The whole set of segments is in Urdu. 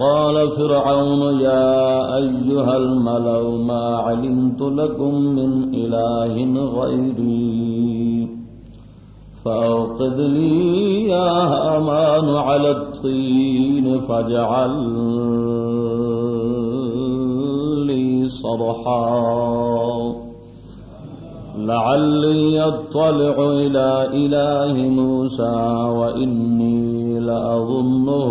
وقال فرعون، يا أيها الملأ ما علمت لكم من إله غيري فأوقد لي يا هامان على الطين فاجعل لي صرحا لعلي أطلع إلى إله موسى وإني لأظنه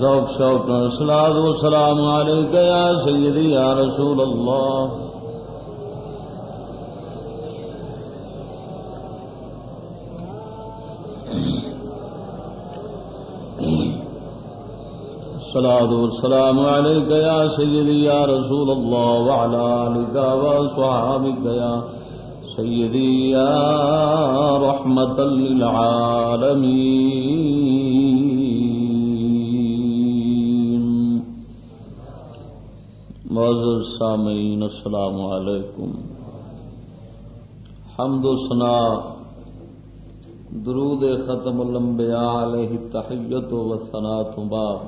ذوق، شوق سلاد و سلام عليك يا سيدي يا رسول الله الصلاة والسلام عليك يا سيدي يا رسول الله وعلى آلك وصحابك يا سيدي يا رحمة للعالمين معزز سامعين السلام عليكم حمد و ثناء درود ختم الانبیاء علیہ تحیت و ثناء بعد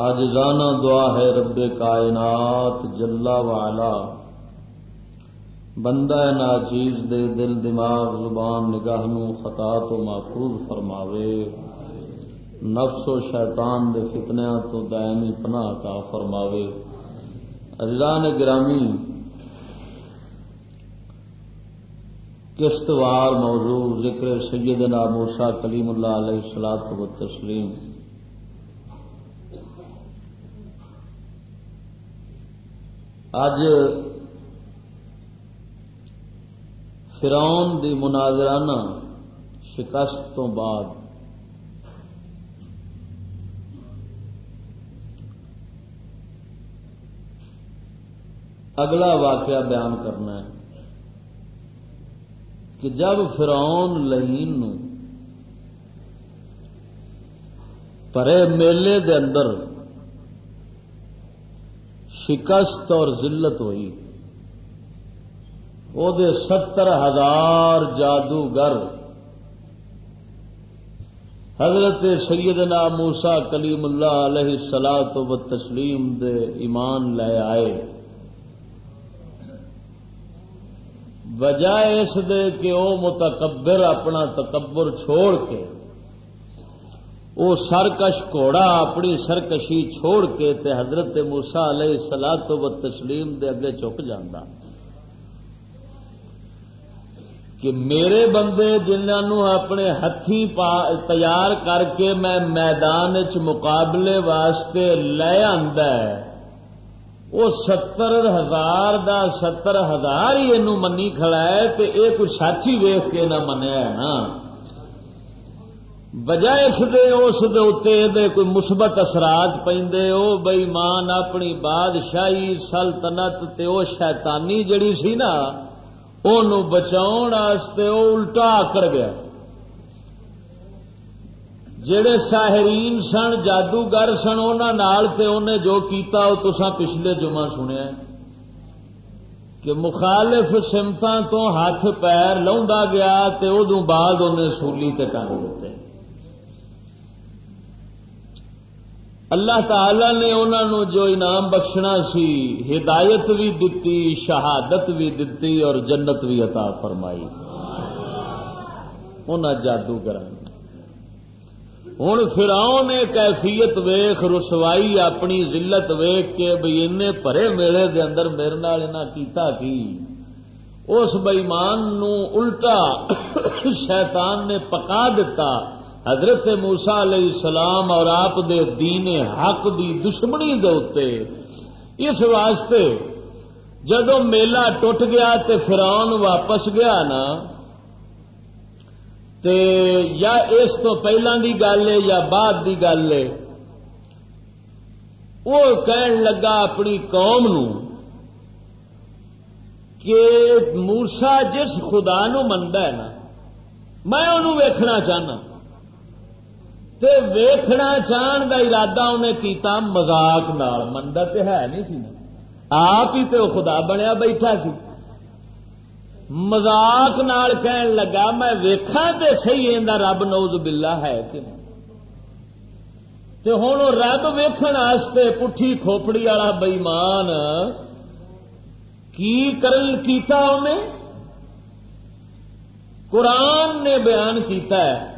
آج جانا دعا ہے رب کائنات جلا والا بندہ ناچیز دے دل دماغ زبان نگاہ نو خطا تو محفوظ فرماوے۔ نفس و شیطان دے فتنیاں تو دائمی پناہ کا فرماوے۔ اجلان گرامی قسطوار موضوع، ذکر سیدنا موسیٰ کلیم اللہ علیہ السلام و تسلیم اج فرون دی مناظرانہ شکست تو بعد اگلا واقعہ بیان کرنا ہے کہ جب فرعون لہین نو پرے میلے دے اندر شکست اور ذلت ہوئی وہ ستر ہزار جادوگر حضرت سیدنا موسا کلیم اللہ علیہ سلا تو تسلیم دے ایمان لے آئے۔ بجائے اس دے کہ وہ متکبر اپنا تکبر چھوڑ کے وہ سرکش گھوڑا اپنی سرکشی چھوڑ کے تے حضرت موسا علیہ سلا تو و تسلیم دے اگے چک جانا کہ میرے بندے جنہوں اپنے ہاتھی تیار کر کے میں میدان چ مقابلے واسطے لے وہ ستر ہزار دا ستر ہزار ہی یہ منی کھڑا ہے تو یہ کوئی سچی ویخ کے نہ منیا ہے نا۔ بجائے اس دے اس دے اتے دے کوئی مثبت اثرات پہ وہ بئیمان اپنی بادشاہی، سلطنت تے او شیطانی جڑی سی نا وہ بچاؤ وہ الٹا آکڑ گیا۔ جڑے ساہرین سن جادوگر سن انہوں جو کیتا وہ تسا پچھلے جمعہ سنیا کہ مخالف سمتوں تو ہاتھ پیر لا گیا ادو بعد انہیں سولی ٹنگ دیتے۔ اللہ تعالی نے انہوں جو انعام بخشنا سی ہدایت بھی دتی شہادت بھی دتی اور جنت بھی عطا فرمائی۔ ان جادوگر ہوں فراؤ نے کیفیت ویخ رسوائی اپنی ذلت ویخ کے بھائی این پرے میلے دے اندر میرے نال کیتا کی؟ اس بئیمان الٹا شیطان نے پکا دیتا حضرت موسا علیہ السلام اور آپ دے دین حق دی دشمنی دے اس واسطے جدو میلہ ٹوٹ گیا تے فرعون واپس گیا نا تے یا اس تو پہلے دی گل ہے یا بعد دی گل ہے۔ وہ کہن لگا اپنی قوم نو کہ مورسا جس خدا نو منتا ہے نا، میں انہوں ویکھنا چاہنا۔ تے ویکھنا چاہن دا ارادہ انہیں کیتا مزاق نال منڈا تے ہے نہیں سی نا۔ آپ ہی تے خدا بنیا بیٹھا سی۔ مزاق نال کہن لگا، میں ویکھا تے صحیح ایندا رب نوز باللہ ہے کہ تے ہوں رب ویکھن واسطے پٹھی کھوپڑی والا بئیمان، کی کرن کیتا انہیں؟ قرآن نے بیان کیتا ہے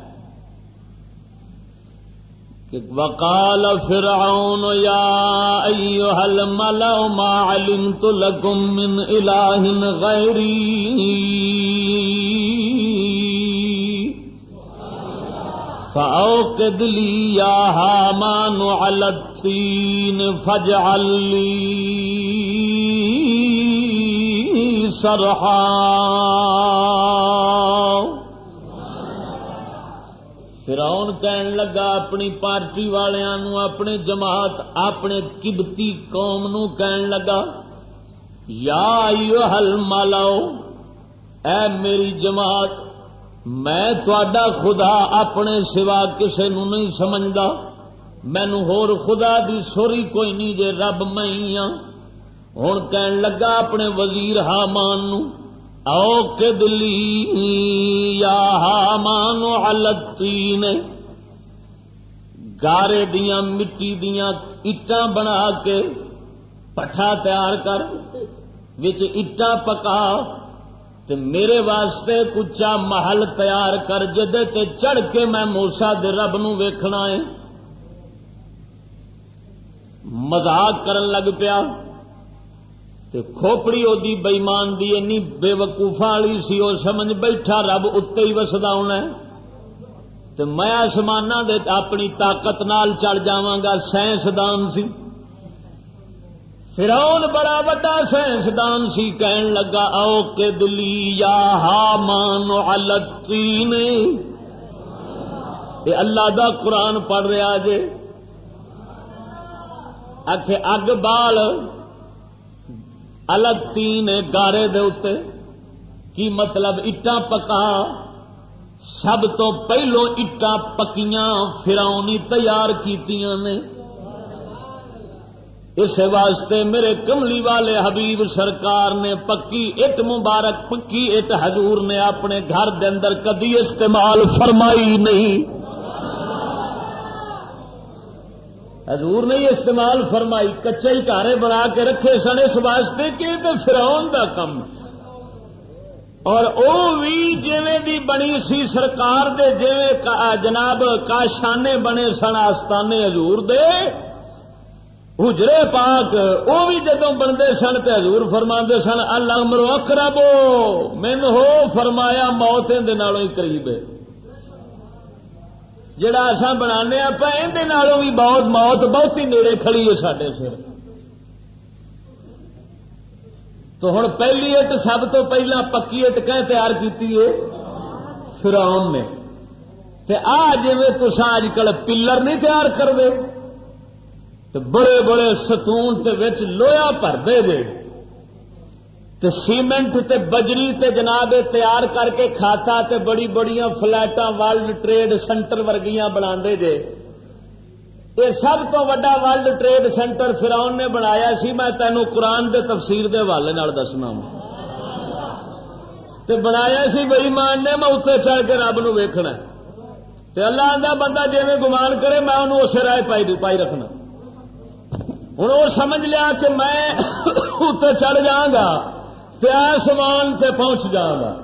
وقال فرعون يا أيها الملأ ما علمت لكم من إله غيري فأوقد لي يا هامان على الطين فاجعل لي صرحا فراؤن کہن لگا اپنی پارٹی والوں اپنے جماعت، اپنے کبتی قوم نو کہن لگا، یا ہل مالاؤ اے میری جماعت، میں خدا اپنے سوا کسے نو نہیں سمجھتا مینو ہور خدا دی سوری کوئی نہیں، جے رب میں ہاں۔ ہوں کہن لگا اپنے وزیر حامان نو او دلی یا ہامان التی گارے دیا مٹی دیا اٹا بنا کے پٹھا تیار کر، وچ اٹا پکا۔ تے میرے واسطے کچا محل تیار کر، جدے تے چڑھ کے میں موسا دے رب نو ویکھنا ہے۔ مزاق کرن لگ پیا۔ تے کھوپڑی وہ بئیمان دی اینی بے وقوفا والی سی وہ سمجھ بیٹھا رب اتنے ہی وسدا ہونا تے میں آسمان دے اپنی طاقت نال چڑھ جاگا سائنسدان سی۔ فرون بڑا وڈا سائنسدان سی، کہن لگا او کے دلی، یا ہا مان التی نے اللہ دا قرآن پڑھ رہا جے۔ آخ اگ بال۔ الگ تین گارے دے اتے کی مطلب اٹا پکا، سب تو پہلو اٹا پکیاں فراؤنی تیار کیتیاں نے۔ اس واسطے میرے کملی والے حبیب سرکار نے پکی اٹ مبارک، پکی اٹ حضور نے اپنے گھر دے اندر کدی استعمال فرمائی نہیں۔ حضور نے استعمال فرمائی کچے کارے بنا کے رکھے سن اس واسطے کہ فراؤن دا کم۔ اور او بھی جویں دی بنی سی سرکار دے جویں جناب کاشانے بنے سن، آستانے حضور دے۔ حجرے پاک وہ بھی جدو بنتے سن تو حضور فرما سن المر اکربو من ہو فرمایا موت ہی قریب ہے۔ جڑا اصا بنا پہ بھی بہت موت، بہت ہی نیڑے کھڑی ہے سڈے سر۔ تو ہوں پہلی اٹ سب تو پہلا پکی اٹ کہ تیار کی فرون نے۔ آ جی تسا اج کل پلر نہیں تیار کرتے تو بڑے بڑے ستون لویا بھر دے دے۔ تے سیمنٹ تے بجری تے جناب تیار کر کے کھاتا تے بڑی بڑی فلائٹ ورلڈ ٹریڈ سینٹر ورگیاں بنا جے۔ یہ سب تو وا ورلڈ ٹریڈ سینٹر فراؤن نے بنایا سی، میں تینوں قرآن دے تفسیر دے حوالے دسنا تے بنایا سی بئی مان نے، میں اتنے چڑھ کے رب نو ویکھنا تے اللہ آدھا بندہ جی گمان کرے، میں انہوں اسے رائے پائی پائی رکھنا۔ ہوں وہ سمجھ لیا کہ میں اتنے چڑھ جا گا آسمان سے پہنچ جا گا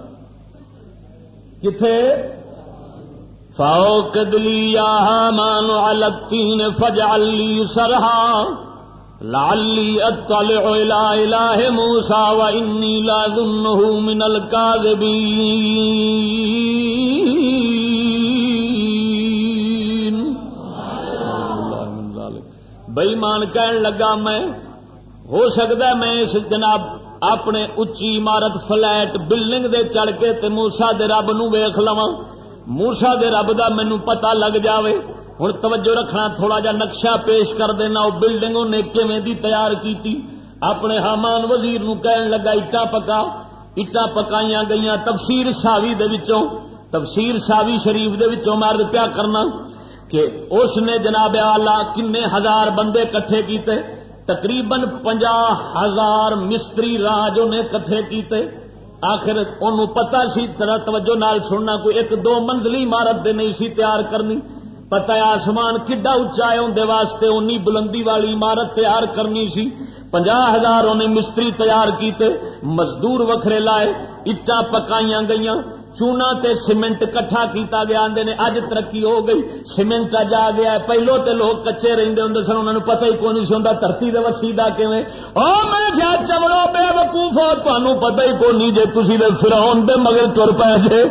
کتنے فاؤ کدلی مان التین فجعلی سرہا لالی اطلع الہ موسا و انی لا لاظنہ من الكاذبین بئی مان کہن لگا میں، ہو سکتا ہے میں اس جناب اپنے اچھی عمارت فلیٹ بلڈنگ دے چڑھ کے تے موسا دے رب نو ویخ لوا موسا دے رب دا مینو پتا لگ جاوے۔ ہوں توجہ رکھنا، تھوڑا جا نقشہ پیش کر دینا وہ بلڈنگ انہیں کیویں دی تیار کی اپنے حامان وزیر نو کہن لگا اٹا پکا اٹا پکائی گئی تفسیر ساوی دے وچوں، تفسیر ساوی شریف دے وچوں مرد پیا کرنا کہ اس نے جناب آلہ کنے ہزار بندے کٹھے کیتے۔ تقریباً پنجا ہزار مستری راج انہیں کٹھے کیتے۔ آخر ان پتا سی طرح توجہ نال سننا، کوئی ایک دو منزلی عمارت دے نہیں سی تیار کرنی۔ پتا آسمان کڈا اچا ہے اندر واسطے اونی بلندی والی عمارت تیار کرنی سی۔ پنجا ہزار انہیں مستری تیار کیتے، مزدور وکھرے لائے اٹا پکائیاں گئیاں۔ چونا تے سیمنٹ کٹھا کیتا گیا آدھے نے اج ترقی ہو گئی۔ سیمنٹ اج آ گیا پہلو تے لوگ کچے رہتے ہوں سن انہوں پتہ ہی کون سی ہوں دھرتی کے وسیدہ کیویں۔ او میں کیا چمڑو پہ وقوف ہو تمہوں پتہ ہی کون نہیں جی تھی فراؤن دے مگر تر پے جے۔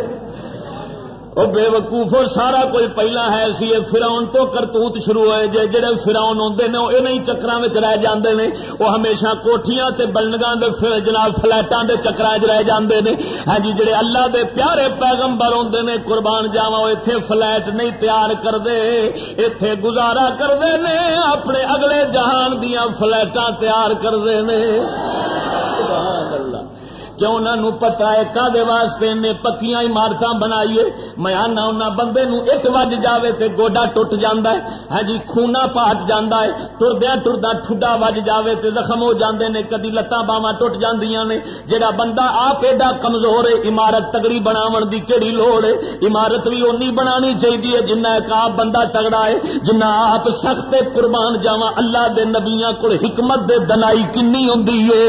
وہ بے وقوف سارا کوئی پہلا ہے سی فراؤن تو کرتوت شروع ہوئے جے، جڑے فراؤن آتے ہیں وہ انہیں چکر رہ جاندے نے۔ وہ ہمیشہ کوٹیاں تے بلنگاں دے جناب فلائٹاں دے چکر رہ جاندے نے۔ ہاں جی جڑے اللہ دے پیارے پیغمبر آتے نے، قربان جاوا وہ اتنے فلائٹ نہیں تیار کرتے اتے گزارا کرتے نے، اپنے اگلے جہان دیا فلائٹاں تیار کرتے ہیں کیوں انہوں پتا ہے کدے واسطے نے پکیاں عمارت بنائیے، میں آنا ان بندے نو ایک وج جاوے تے گوڈا ٹوٹ جاندا ہے ہاں جی خونا پاٹ جاندا ہے ٹردیا ٹردا ٹھڈا وج جاوے تے زخم ہو جاندے نے، کدی لتاں باواں ٹوٹ جاندیاں نے جڑا بندہ آپ ایڈا کمزور ہے، عمارت تگڑی بناون دی کیڑی لوڑ ہے، عمارت بھی اونی بنانی چاہیے جنہ ایک آپ بندہ تگڑا ہے، جنہ آپ سخت قربان جاواں اللہ دے نبیاں کول حکمت دے دنائی کنی ہوندی ہے۔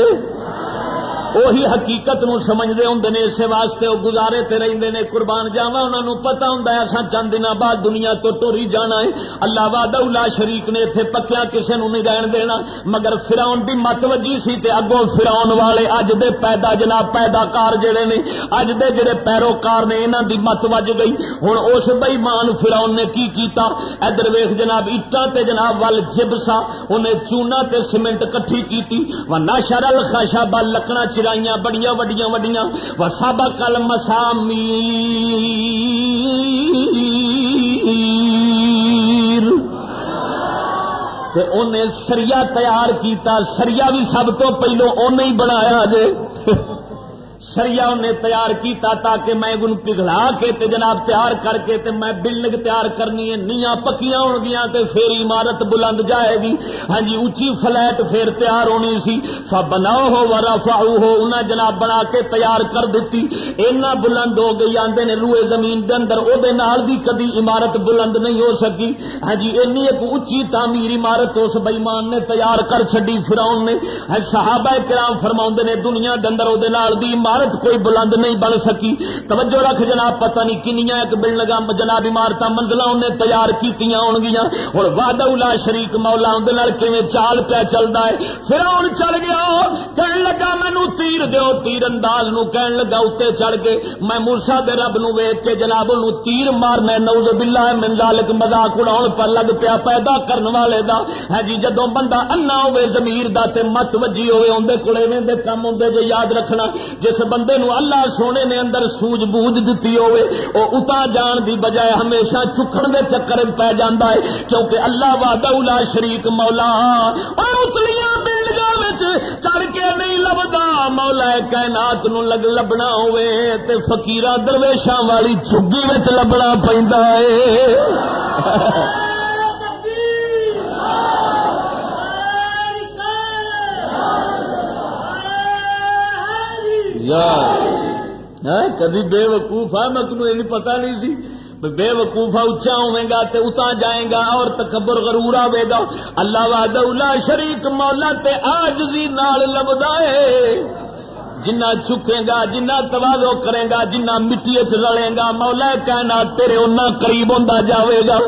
وہی حقیقت نو سمجھتے ہوں نے، اسے واسطے وہ گزارے تے رہتے نے، قربان جاوا انہوں نے پتا ہوں اصا چند دن بعد دنیا تو ٹوری جانا ہے۔ اللہ واد شریک نے اتنے پکیا کسی نو نہیں رہن دینا۔ مگر فراؤن دی مت وجی سی تے اگوں فراؤن والے اج دے پیدا جناب، پیدا کار جڑے نے، اج دے جڑے پیروکار نے انہوں دی مت وج گئی۔ ہوں اس بئیمان فراؤن نے کی کیتا؟ ادھر ویخ جناب اٹا تے جناب، ول جبسا، انہیں چونا تے سیمنٹ کٹھی کی نہ شرل خاشا بل لکڑا چ چرائیاں بڑیاں وڈیاں وڈیاں۔ و سب کل مسامی انہیں سریا تیار کیتا سریا بھی سب تو پہلو ہی بنایا جے۔ سریا انہیں تیار کیتا تاکہ میں ان پگھلا کے تے جناب تیار کر کے تے میں بلڈنگ تیار کرنی ہے، نیاں پکیاں ہو گیا تے پھر عمارت بلند جائے گی۔ ہاں جی اچھی فلیٹ پھر تیار ہونی سی۔ بناؤ ہو ورا فاؤ ہو انہیں جناب بنا کے تیار کر دیتی۔ اینا بلند ہو گئی، آندے نے روئے زمین دے اندر او دے نال دی کدی عمارت بلند نہیں ہو سکی۔ ہاں جی اینی ایک اچھی تعمیر عمارت اس بئیمان نے تیار کر چڈی فراؤن نے۔ ہاں جی، صحابہ کرام فرماؤں نے، دنیا دے اندر او دے نال دی عمارت عمارت کوئی بلند نہیں بن سکی۔ توجہ رکھ جناب، پتہ نہیں کنیاں ایک بلڈنگ جناب عمارت منزل انہیں تیار کی ہو گیا ہوں واد شریک مولا اندر چال پیا چلتا ہے۔ پھر آن چل گیا، کہن لگا مینو تیر دو تیر انداز نو کہن لگا اتنے چڑھ کے۔ میں مورسا دے رب نو ویگ کے جناب نو تیر مارنا نوز بلا ہے، من لالک مزاق اڑا پر لگ پیا پیدا کرنے والے دا۔ ہے جی جدو بندہ انا ہوے زمیر دا تے مت وجی ہوے اندر کڑے دے کم ہوں جو یاد رکھنا، جس بندے نو اللہ سونے نے اندر سوج بوجھ دیتی ہوے او اتا جان دی بجائے ہمیشہ چکھن دے چکر پہ جانا ہے، کیونکہ اللہ وا شریک مولا۔ اور اتلیاں بلڈنگ چڑھ کے نہیں لبدا، مولا کائنات نو لگ لبنا ہوئے تے فقیرہ درویشاں والی چگی لبنا پہ یار ہاں، کدی بے وقوف ہے؟ میں تمہیں یہ پتا نہیں سی۔ بے وقوفا اچا ہوے گا تے اتا جائے گا، اور تکبر غرور آئے گا۔ اللہ واد شریک، مولا تے آجزی نال لبدا ہے۔ جنہ چکے گا، جنہ توازو کرے گا، جنہ مٹی چ رلے گا، مولا کہنا تیرے اُنہ قریب ہوں جاوے گا۔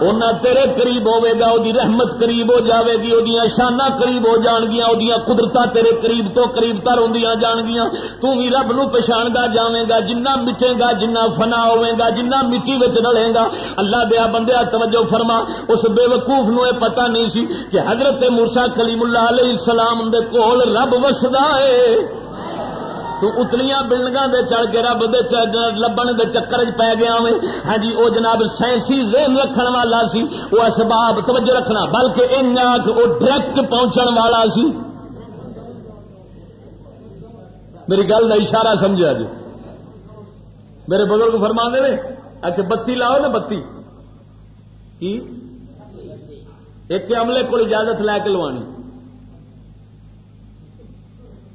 اونا تیرے قریب ہوے گا، او دی رحمت قریب ہو جاوے گی، او دی شانہ قریب ہو جان گیا او دی قدرتاں تیرے قریب تو قریب تر ہوندیاں جان گیا تو بھی رب نو پہچاندا جاویں گا، جنہ مٹے گا، جنہ فنا ہوے گا، جنہ مٹی وچ رلے گا۔ اللہ دیا بندیا توجہ فرما۔ اس بے وقوف نو اے پتہ نہیں سی کہ حضرت موسی کلیم اللہ علیہ السلام دے کول رب وسدا ہے۔ تو اتلیاں بلڈنگ دے چڑھ کے رب دے لبن دے چکر پی گیا ہاں جی وہ جناب سائنسی ذہن رکھن والا سی وہ اسباب توجہ رکھنا، بلکہ ان آخ وہ ڈائریکٹ پہنچن والا سی۔ میری گل کا اشارہ سمجھا جی میرے بزرگ فرما دے اچھا بتی لاؤ نا بتی۔ کی؟ ایک عملے کو اجازت لے کے لوانی۔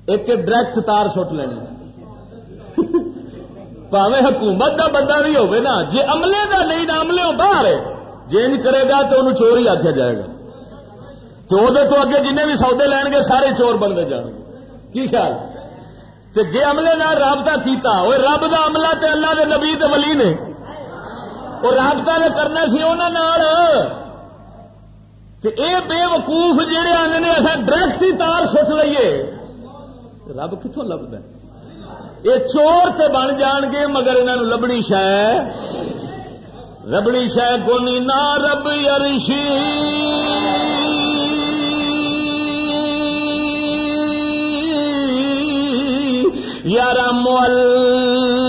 ایک ڈائریکٹ تار سٹ لینی۔ پاوے حکومت کا بندہ بھی ہوگا نا۔ جی عملے کا نہیں نہ عملے باہر جی نہیں کرے گا تو انہوں چور ہی آخیا جائے گا۔ چور تو اگے جن بھی سودے لین گے سارے چور بنتے جان گے۔ کی خیال؟ تو جی عملے نہ رابطہ کیتا وہ رب کا عملہ تے اللہ کے نبی تے ولی نے۔ وہ رابطہ نے کرنا سی انہوں اے بے وقوف جہے آنے نے اصا ڈائریکٹ ہی تار سٹ لئیے۔ رب کتوں لبد یہ چور سے بن جان گے مگر انہوں لبنی شہ ربڑی شہ کونی نہ رب یارشی یار مل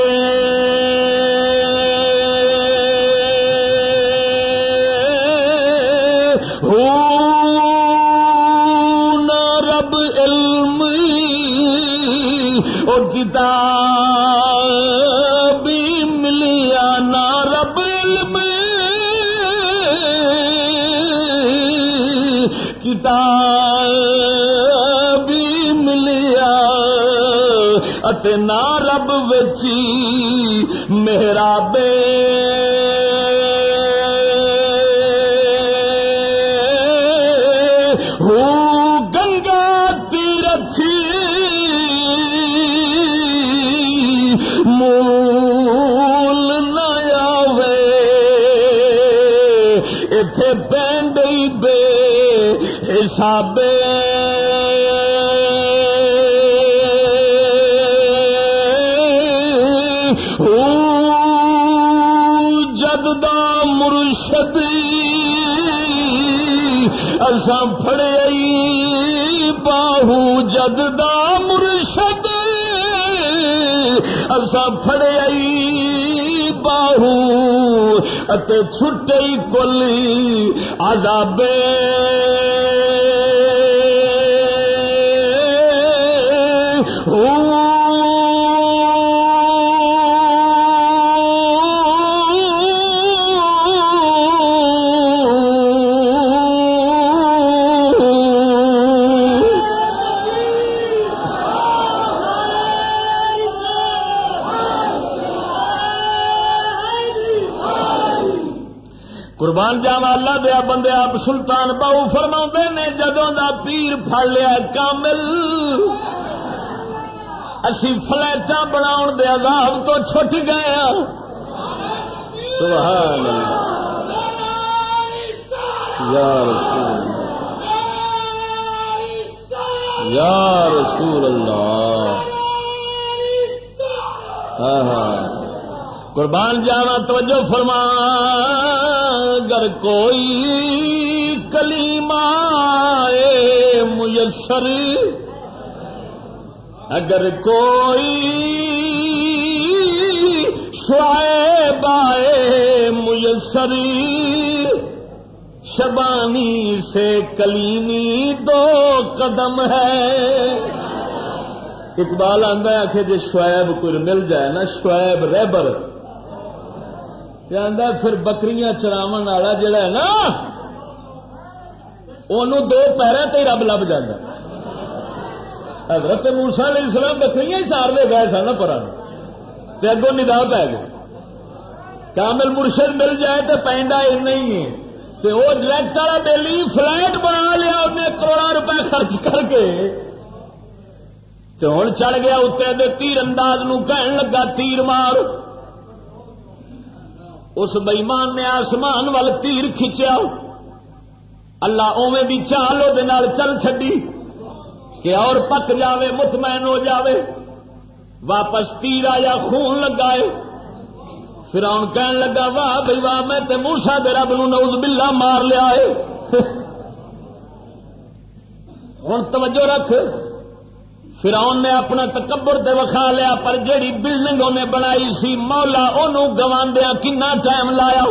نہ رب وچی میرا بے گنگا فڑے باہو جد دا مرشد۔ اسا فڑے باہو اتے چھٹئی کلی عذابے۔ قربان جاوا اللہ دیا بندے آپ سلطان باؤ فرما نے، جدوں دا پیر پڑ لیا کامل۔ اسی فلائٹ بنا دے عذاب تو چھٹ گئے سبحان یا رسول۔ یا رسول اللہ۔ ہاں ہاں۔ قربان جانا توجہ فرما اگر کوئی کلیما میسر، اگر کوئی شعیب آئے میسر، شبانی سے کلیمی دو قدم ہے۔ اقبال آدھا آخ جی شعیب کوئی مل جائے نا، شعیب پھر بکریاں چراو والا جڑا ہے نا انہوں دو پیروں تے رب لب جا حضرت موسا علیہ السلام بکریاں ہی سار دے گئے سن پر اگوں نگاہ پی گئے۔ کامل مرشد مل جائے تو پینڈا نہیں ہے۔ تو وہ ڈائریکٹ والا بیلی فلائٹ بنا لیا، انہیں کروڑا روپے خرچ کر کے۔ تو ہوں چڑھ گیا اتنے تیر انداز نو کہن لگا، تیر مار۔ اس بئیمان نے آسمان وال تیر کھچیا۔ اللہ اوے بھی چال وہ چل چڈی کہ اور پک جاوے، مطمئن ہو جاوے۔ واپس تیر آیا، خون لگائے۔ پھر آن کہن لگا، واہ بھائی واہ، میں تے موسا دے رب نوز بلا مار لیا ہے۔ ہوں توجہ رکھ۔ فرعون نے اپنا تکبر تے وکھا لیا، پر جیڑی بلڈنگ انہیں بنائی سی، مولا انہوں گواندیا کنا ٹائم لایا؟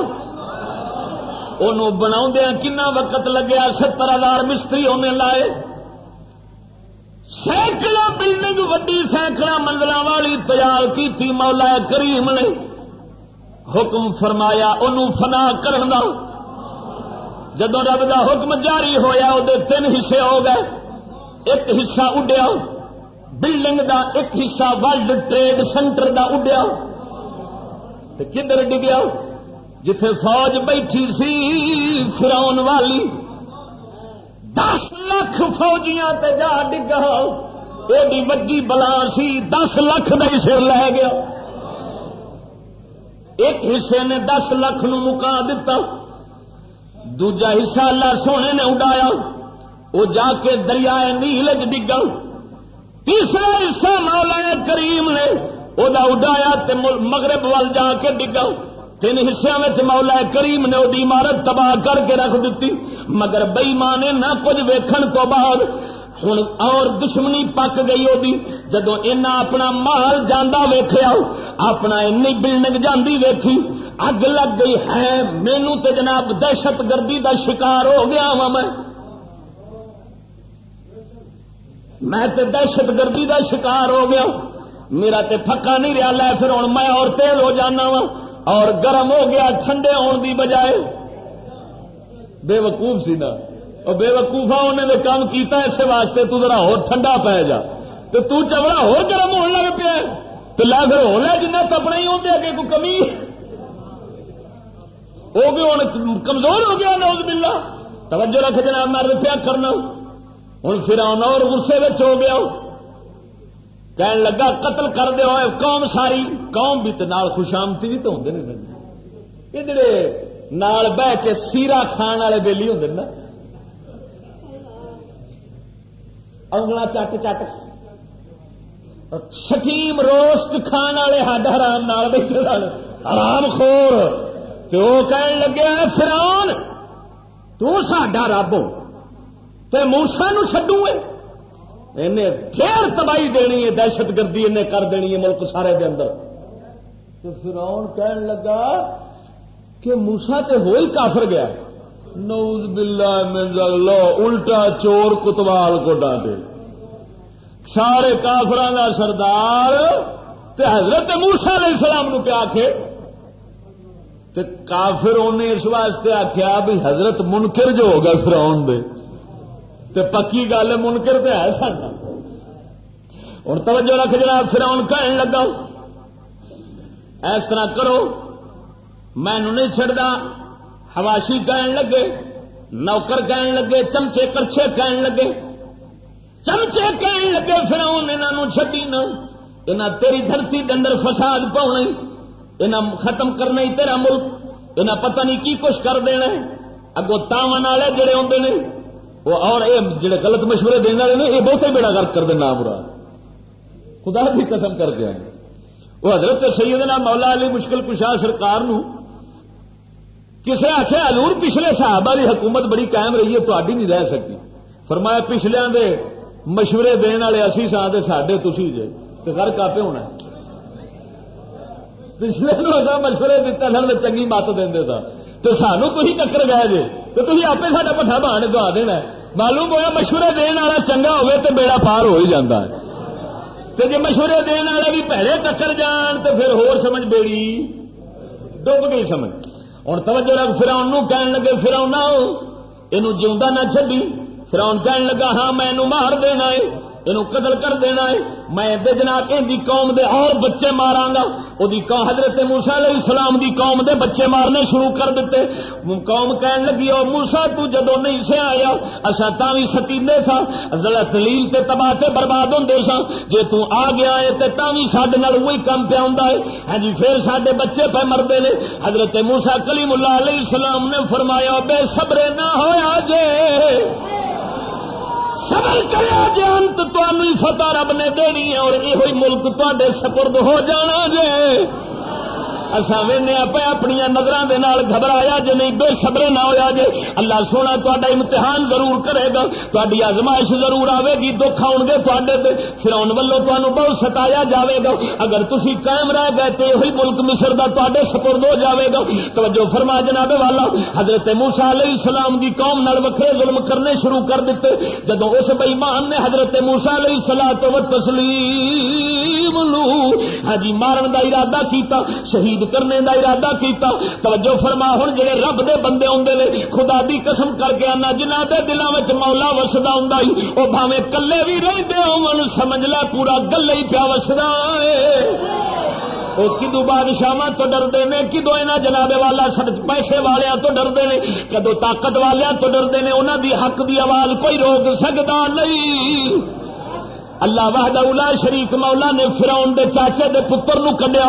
انہوں بنا کنا وقت لگیا؟ ستر ہزار مستری انہیں لائے۔ سینکڑا بلڈنگ وڈی سینکڑا منزل والی تیار کی تھی مولا کریم نے۔ حکم فرمایا انہوں فنا کرن دا۔ جدو رب دا حکم جاری ہویا وہ تین حصے ہو گئے۔ ایک حصہ اڈیا۔ بلڈنگ دا ایک حصہ ورلڈ ٹریڈ سینٹر دا اڈیا۔ کدھر ڈگیا؟ جتھے فوج بیٹھی سی فراؤن والی۔ دس لاکھ فوجیاں تے جا ڈگا ایڈی وڈی بلا سی، دس لاکھ کا سر لے گیا۔ ایک حصے نے دس لاکھ نو مکا دتا۔ دوجا حصہ اللہ سونے نے اڈایا۔ وہ جا کے دریائے نیل چ ڈگا تیسرا حصہ مولا کریم نے وہ اڈایا مغرب وال جا کے ڈگا۔ تین حصوں میں مولا کریم نے وہ عمارت تباہ کر کے رکھ دیتی مگر بئی ماں نے نہ کچھ ویکھن تو بعد ہوں اور دشمنی پک گئی وہ جدو اپنا مال جانا ویخیا اپنا این بلڈنگ جاندی ویکھی، اگ لگ گئی ہے مینو تے جناب دہشت گردی دا شکار ہو گیا وا میں۔ میں تے دہشت گردی دا شکار ہو گیا میرا تے پکا نہیں رہا۔ لے پھر ہوں میں اور تیل ہو جانا وا۔ اور گرم ہو گیا ٹھنڈے آن دی بجائے۔ بے وقوف سی نا۔ اور بے وقوفا انہیں نے کام کیتا اسے واسطے تو ذرا ہو ٹھنڈا پی جا۔ تو تو چبڑا ہو گرم ہونے لگ پیا تو لے پھر ہو لیا جنہیں تپنا ہی ہوتے اگے کوئی کمی۔ وہ بھی ہوں کمزور ہو گیا نوز بلا توجہ رکھ جناب، میں پیا کرنا۔ ہوں پھر آنا اور غصے ہو گیا کہن لگا، قتل کر دے ہوئے قوم ساری۔ قوم بھی تو خوشامتی بھی تو ہوں یہ جڑے نال بہ کے سیرا کھان والے بےلی ہوں نا۔ انگلا چٹ چٹ۔ شکیم روسٹ کھان والے ہڈ حرام نال بیٹھے حرام خور۔ تو کہن لگے فرون تو ساڈا رب ہو۔ تے موسا نو چڈو پھر تباہی دینی ہے، دہشت گردی انہیں کر دینی ہے ملک سارے دے اندر۔ تو فرعون کہن لگا کہ موسا تے ہو ہی کافر گیا۔ نوز باللہ من الٹا چور کتوال کو ڈانٹے۔ سارے کافران کا سردار تے حضرت موسا علیہ السلام نو پیا کے تے کافر انہیں اس واسطے آخیا بھی حضرت منکر جو ہوگا فرعون دے۔ تے پکی گل منکر تے ہے سن ہوں توجہ رکھ جناب پھر آن کہن لگا اس طرح کرو میں نہیں چڑھتا حواشی کہن لگے، نوکر کہن لگے، چمچے کرچے کہن لگے۔ چمچے کہن لگے پھر انہوں چڈی نہ۔ تیری دھرتی کے اندر فساد پاؤنا یہاں ختم کرنا ہی تیرا ملک۔ یہاں پتہ نہیں کی کچھ کر دینا اگو تاون والے جڑے آتے ہیں اور یہ جڑے غلط مشورے دینے والے یہ بہت ہی بیڑا گرک کر دینا برا خدا کی قسم کر کے آئے۔ وہ حضرت سیدنا مولا علی مشکل کشا سرکار نو کسی آخیا ہلور پچھلے صحابہ کی حکومت بڑی قائم رہی ہے تاری نہیں رہ سکتی فرمایا پچھلے دے مشورے دن والے اسی سا سڈے تھی جے تو گھر کاپے ہونا پچھلے نو اصا مشورے دیتا سر چنگی مت دے سا تو سانو تھی ٹکر گئے جی تو تھی آپ سا پٹھا بہان گا دینا معلوم ہوا مشورے دن والا چنگا ہوے تو بیڑا پار ہو ہی جاتا ہے تو جی مشورے دن والے بھی پہلے ٹکر جان تو پھر ہور سمجھ بیڑی ڈب گئی سمجھ ہوں توجہ رکھ فراؤن کہن لگے پھر فراؤن یہ جیوا نہ چڈی فراؤن کہن لگا ہاں میں مار دینا ہے یہ قتل کر دینا ہے میں جناب قوم دے اور بچے مارا گا وہ حضرت موسا علیہ السلام دی قوم دے بچے مارنے شروع کر دیتے قوم کہن لگی او موسا تو جدو نہیں سے آیا اصا تھی ستیندے تھا ذرا تلیل تے تباہ تے برباد ہوں سا جے تو آ گیا ہے تے تھی سڈے وہی کم پیا ہوں ہاں جی پھر سڈے بچے پہ مرتے نے حضرت موسا کلیم اللہ علیہ السلام نے فرمایا بے صبرے نہ ہویا جے سبل کرے جی انت تھی فتح رب نے دینی ہے اور یہ ملک تے سپرد ہو جانا جے۔ اصا وہنے پہ اپنی نظر گھبرایا جی نہیں، بے صبر نہ ہوا جی اللہ سونا تا امتحان ضرور کرے گا تاری آزمائش ضرور آئے گی، دکھ آؤ گے تے۔ پھر آن ولو تمہیں بہت ستایا جاوے گا۔ اگر تھی قائم رہ گئے تو یہ ملک مصر کا تے سپرد ہو جاوے گا۔ توجہ فرما جناب والا، حضرت موسا علیہ السلام دی قوم نال وکھرے ظلم کرنے شروع کر دیتے جدو اس بئیمان نے حضرت موسا علیہ سلا تو تسلیم لو۔ ہاں جی، مارن کا ارادہ کیتا، شہید شہید کرنے دا ارادہ کیتا، توجہ فرما ہوں جڑے رب دے بندے آدھے نے، خدا دی قسم کر کے آنا جنہ دے دلوں میں مولا وسدا ہوں وہ بھاوے کلے بھی رہتے ہو سمجھ لا پورا گلے ہی پیا وسدا وہ کدو بادشاہ تو ڈرتے ہیں کدو یہاں جناب والا پیسے والوں تو ڈرتے ہیں کدو طاقت والوں تو ڈرتے ہیں انہوں دی حق دی آواز کوئی روک سکتا نہیں۔ اللہ وحدہ اولا شریف مولا نے فراؤن دے چاچے دے پتر نو کڈیا۔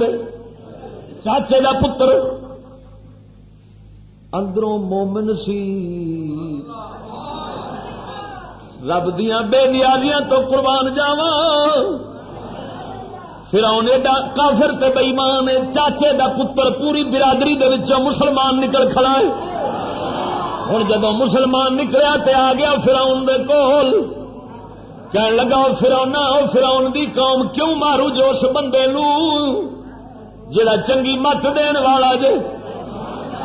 دے، چاچے کا پتر۔ اندروں مومن سی۔ رب دیا بے نیازیاں تو قربان جاوا ایڈا کافر تے بئیمان چاچے دا پتر پوری برادری دے مسلمان نکل کھڑا ہے۔ ہوں جب مسلمان نکلیا تے آ گیا فراؤن دے کول۔ کہنے لگا فراؤنا فراؤن دی قوم کیوں مارو جو اس بندے نو؟ جڑا چنگی مت دین والا جے۔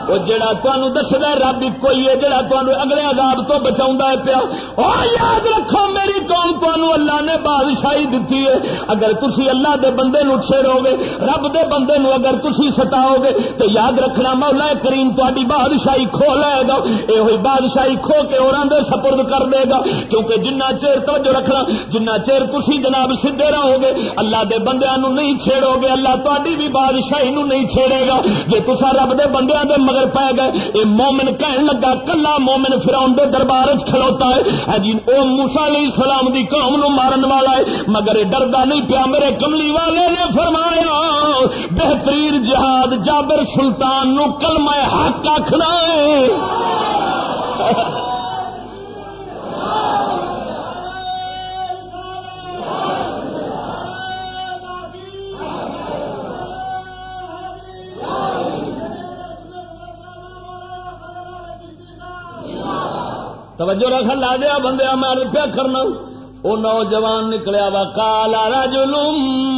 وہ جڑا تمہیں دستا رب کوئی ہے، جڑا تمہیں اگلے عذاب تو بچا پیا۔ اور یاد رکھو میری قوم تمہیں اللہ نے بادشاہی دیتی ہے۔ اگر تسی اللہ دے بندے نو چھیڑو گے، رب دے بندے نو اگر تسی ستاؤ گے، تو یاد رکھنا مولا کریم تاری بادشاہی کھو لے گا۔ یہ بادشاہی کھو کے اور دے سپرد کر دے گا۔ کیونکہ جنہ چیر توجہ رکھنا، جنہ چیر تسی جناب سدھے رہو گے، اللہ دے بندیاں نو نہیں چھیڑو گے، اللہ تاری بھی بادشاہی نو نہیں چھیڑے گا۔ جی تصا رب دے بندیاں دے مگر پی گئے یہ مومن کہن لگا، کلا مومن فراؤن دے دربار کھلوتا ہے۔ جی وہ موسا علیہ السلام دی قوم نو مارن والا ہے، مگر یہ ڈردا نہیں پیا، میرے کملی والے نے فرمایا، بہترین جہاد جابر سلطان نو کلمہ حق آخنا ہے۔ توجہ رکھ لا دیا بندے، میں پیا کرنا۔ وہ نوجوان نکلیا وا کالا رجل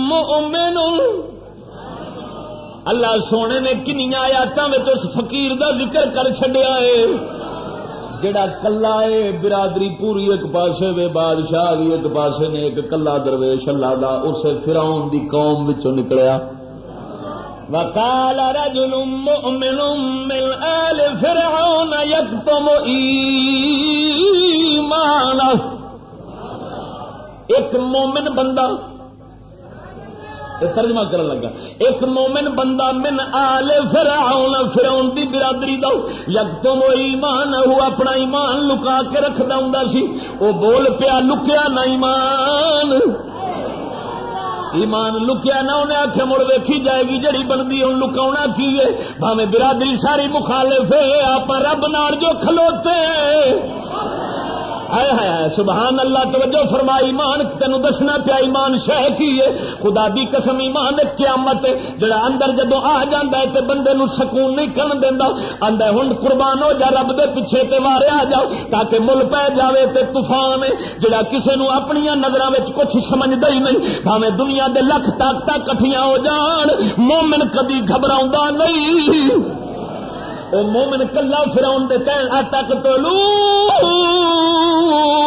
مؤمن۔ اللہ سونے نے کنیا آیاتوں میں اس فقیر دا ذکر کر چڈیا ہے۔ جڑا کلا ہے، برادری پوری ایک پاسے وے، بادشاہ بھی ایک پاسے نے ایک کلا درویش، اللہ دا، اسے فراؤن دی قوم وچوں نکلیا۔ وقال رجل مؤمن من آل فرعون يكتم ایمانه ایک مومن بندہ ترجمہ کرن لگا. ایک مومن بندہ من آل فرعون فرعون دی برادری دا یک تو وہ ایمان ہو اپنا ایمان لکا کے رکھدا ہوندا سی، او بول پیا لکیا نہ ایمان۔ ایمان لکیا نہ انہیں آخیا مڑ ویکھی جائے گی، جڑی بنتی ہوں لکاؤنا کی ہے؟ بھاوے برادری ساری مخالف ہے، آپ رب نار جو کھلوتے سبحان اللہ، توجہ فرما، ایمان تینوں دسنا پیا، ایمان شہ کی ہے؟ خدا دی قسم، ایمان قیامت، جڑا اندر جدو آ جاتا ہے تے بندے نو سکون نہیں کرن دینا آدھا ہوں قربان ہو جا، رب دے پیچھے تے مارے آ جاؤ، تاکہ مل پی جاوے تے طوفان جڑا کسے نو اپنی نظر کچھ سمجھتا ہی نہیں بھاوے دنیا دے لکھ طاقت کٹیاں ہو جان، مومن کدی گھبراؤں نہیں۔ او مومن کلا فراؤن دے کہن تک تو لو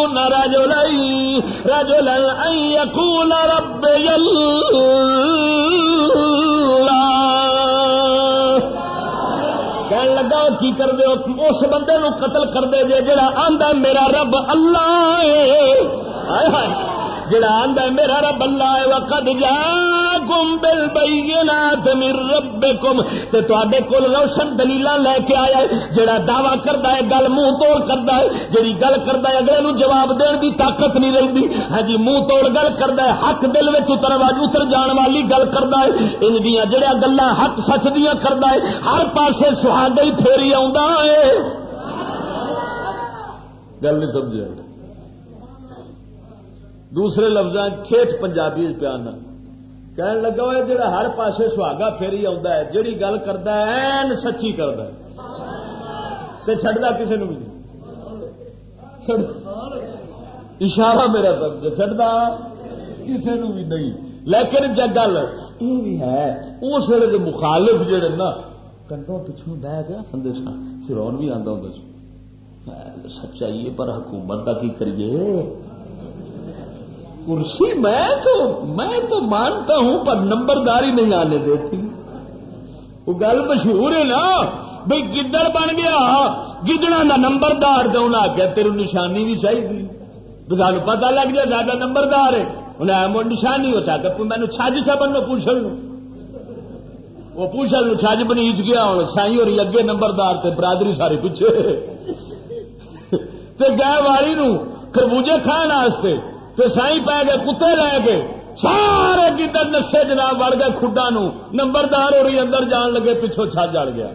نہ راجو لائی راجو لائی یقول رب کہن لگا، کی کر دے اس بندے نو قتل کر دے جے جڑا آندا میرا رب اللہ ہے۔ ہائے ہائے۔ جڑا آندا ہے، میرا رب اللہ ہے وقت جا کم بل بینات من ربکم تے تواڈے کول روشن دلیلاں لے کے آیا ہے، جڑا دعویٰ کردا ہے، گل منہ توڑ کردا ہے۔ جڑی گل کردا ہے، اگلے نو جواب دین دی طاقت نہیں رہندی۔ ہاں جی منہ توڑ گل کردا ہے، حق دل وچ اتر واج اتر جان والی گل کردا ہے۔ ان دیاں جڑا گلاں حق سچ دیاں کردا ہے، ہر پاسے سہاگے ہی پھیری آوندا ہے۔ گل نہیں سمجھا دوسرے لفظ ٹھیٹ پنجابی پیانا کہنے لگا ہوا جا ہر پاسے سہاگا پھیری آتا ہے جہی گل کرتا ہے، این سچی کرتا ہے۔ چڑھتا کسی نے بھی اشارہ میرا سمجھ چڑھتا کسی نے بھی نہیں۔ لیکن جب گل یہ بھی ہے، اس ویلے کے مخالف جہے نا کنڈوں پچھوں بہ گیا ہوں سن فرون بھی آتا ہوں سچائی پر حکومت کا کی کریے؟ کرسی میں تو میں تو مانتا ہوں، پر نمبرداری نہیں آنے دیتی۔ وہ گل مشہور ہے نا بھائی گدڑ بن گیا گدڑا کا نمبردار تو انہیں آخیا تیرو نشانی بھی چاہیے تو سان پتا لگ جائے زیادہ نمبردار ہے۔ انہیں نشانی ہو سکتا مینو چھج چا بنو پوچھل۔ وہ پوچھل، چھج بنیچ گیا ہوں سائی ہو رہی اگے نمبردار تے برادری سارے پیچھے گئے والی نو خربوجے کھان واسطے تو سائی پی گئے، کتے لے کے سارے گدر نشے جناب وڑ گئے کھڈا نو نمبردار ہو رہی اندر جان لگے پچھو چھا جڑ گیا۔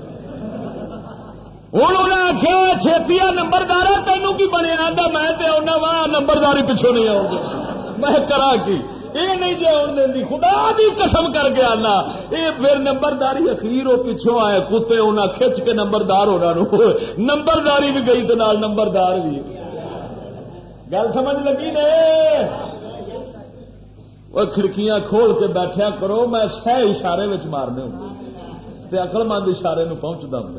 ہوں انہیں آخیا چھتی نمبردار تینوں کی بنے؟ آتا میں آنا وا نمبرداری پچھو نہیں آؤں گا میں کرا کی؟ یہ نہیں جی آن دینی۔ خدا بھی قسم کر کے آنا یہ پھر نمبرداری اخیر وہ پچھوں آئے۔ کتے انہیں کھچ کے نمبردار ہونا نمبرداری بھی گئی تو نمبردار بھی۔ گل سمجھ لگی نے؟ وہ کھڑکیاں کھول کے بیٹھیا کرو، میں سہ اشارے مارنے ہوں اقل مند اشارے نو پہنچتا ہوں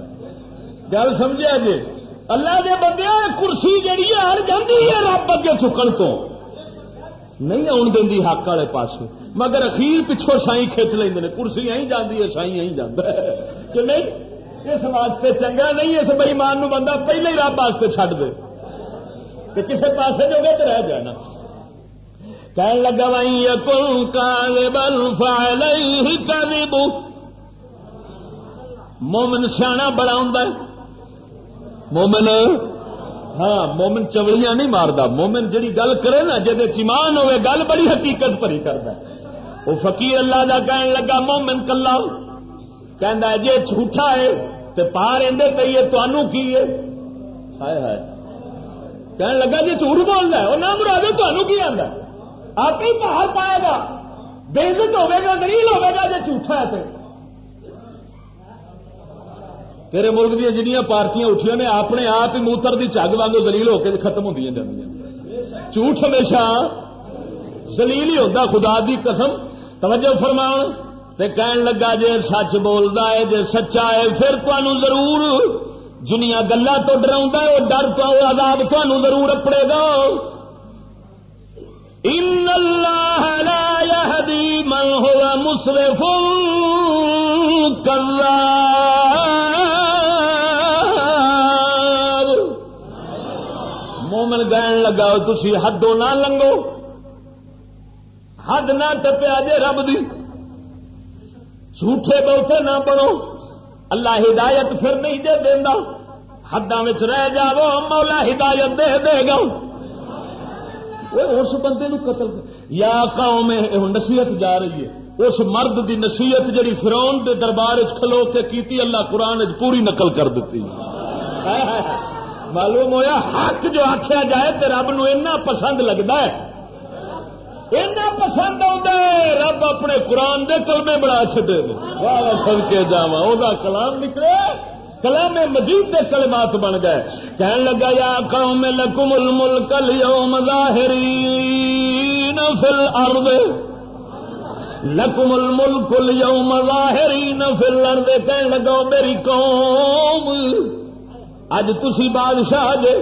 گل سمجھا جی؟ اللہ کے بندے کرسی جہی ہر جاتی ہے رب اگے چکن تو۔ نہیں آن دینی حق والے پاس مگر اخیر پچھو سائی کھچ لیں کرسی اہ جاتی ہے سائی اہ جانا ہے۔ کہ نہیں؟ اس واسطے چنگا نہیں، اس بئیمان بندہ پہلے ہی رب واسطے چڈ دے۔ کہ کسی پاس جو گے تو رہ جانا۔ کہنے لگا بھائی کل کا بل فائل مومن سیاح بڑا ہوں مومن ہاں مومن چوڑیاں نہیں مارتا مومن جڑی گل کرے نا جی چمان ہوئے گل بڑی حقیقت پری کرتا وہ فقیر اللہ کا کہنے لگا، مومن کلا۔ کہ جی جھوٹا ہے تو پا رہے پہ یہ کی ہے؟ ہائے ہائے۔ کہنے لگا جی جھوٹ بولنا ہے وہ نہ مرادو تمہیں کی آتا آپ ہی باہر پائے گا۔ بےزت ہوے گا، دلیل ہوے گا جی جھوٹا ہے تیرے ملک دیا جنیا پارٹیاں اٹھیا نے، اپنے آپ ہی موتر کی چگ واگ دلیل ہو کے ختم ہوتی جی جھوٹ ہمیشہ۔ زلیل ہی ہوتا خدا دی قسم۔ توجہ فرمان۔ تے کہن لگا جی سچ بولتا ہے جی سچا ہے، پھر تمہوں ضرور جنیا گلا تو ڈرا وہ ڈر تو آزاد تمہوں ضرور اپڑے گا۔ ان اللہ لا يهدي من هو مسرف مومن گہن لگا تھی حدوں نہ لنگو۔ حد نہ ٹپیا جے رب دی۔ جھوٹے بہتے نہ بنو۔ اللہ ہدایت پھر نہیں دے دینا حداں رہ جاو مولا ہدایت دے دے گا۔ اس بندے نو قتل یا قوم نصیحت جا رہی ہے۔ اس مرد دی نصیحت جڑی فرون دے دربار کھلو کے کیتی، اللہ قرآن پوری نقل کر دیتی معلوم ہویا، حق جو آخیا جائے تو رب نو پسند لگتا ہے۔ اینا پسند آتا ہے، رب اپنے قرآن دے کلمے بڑا چڈے سن کے جا کلام نکلے، کلام مجید دے کلمات بن گئے۔ کہن لگا، یا قوم، لکم الملک اليوم ظاہرین فی الارض۔ لکم الملک اليوم ظاہرین فی الارض۔ کہن لگا میری قوم، اج تسی بادشاہ جے،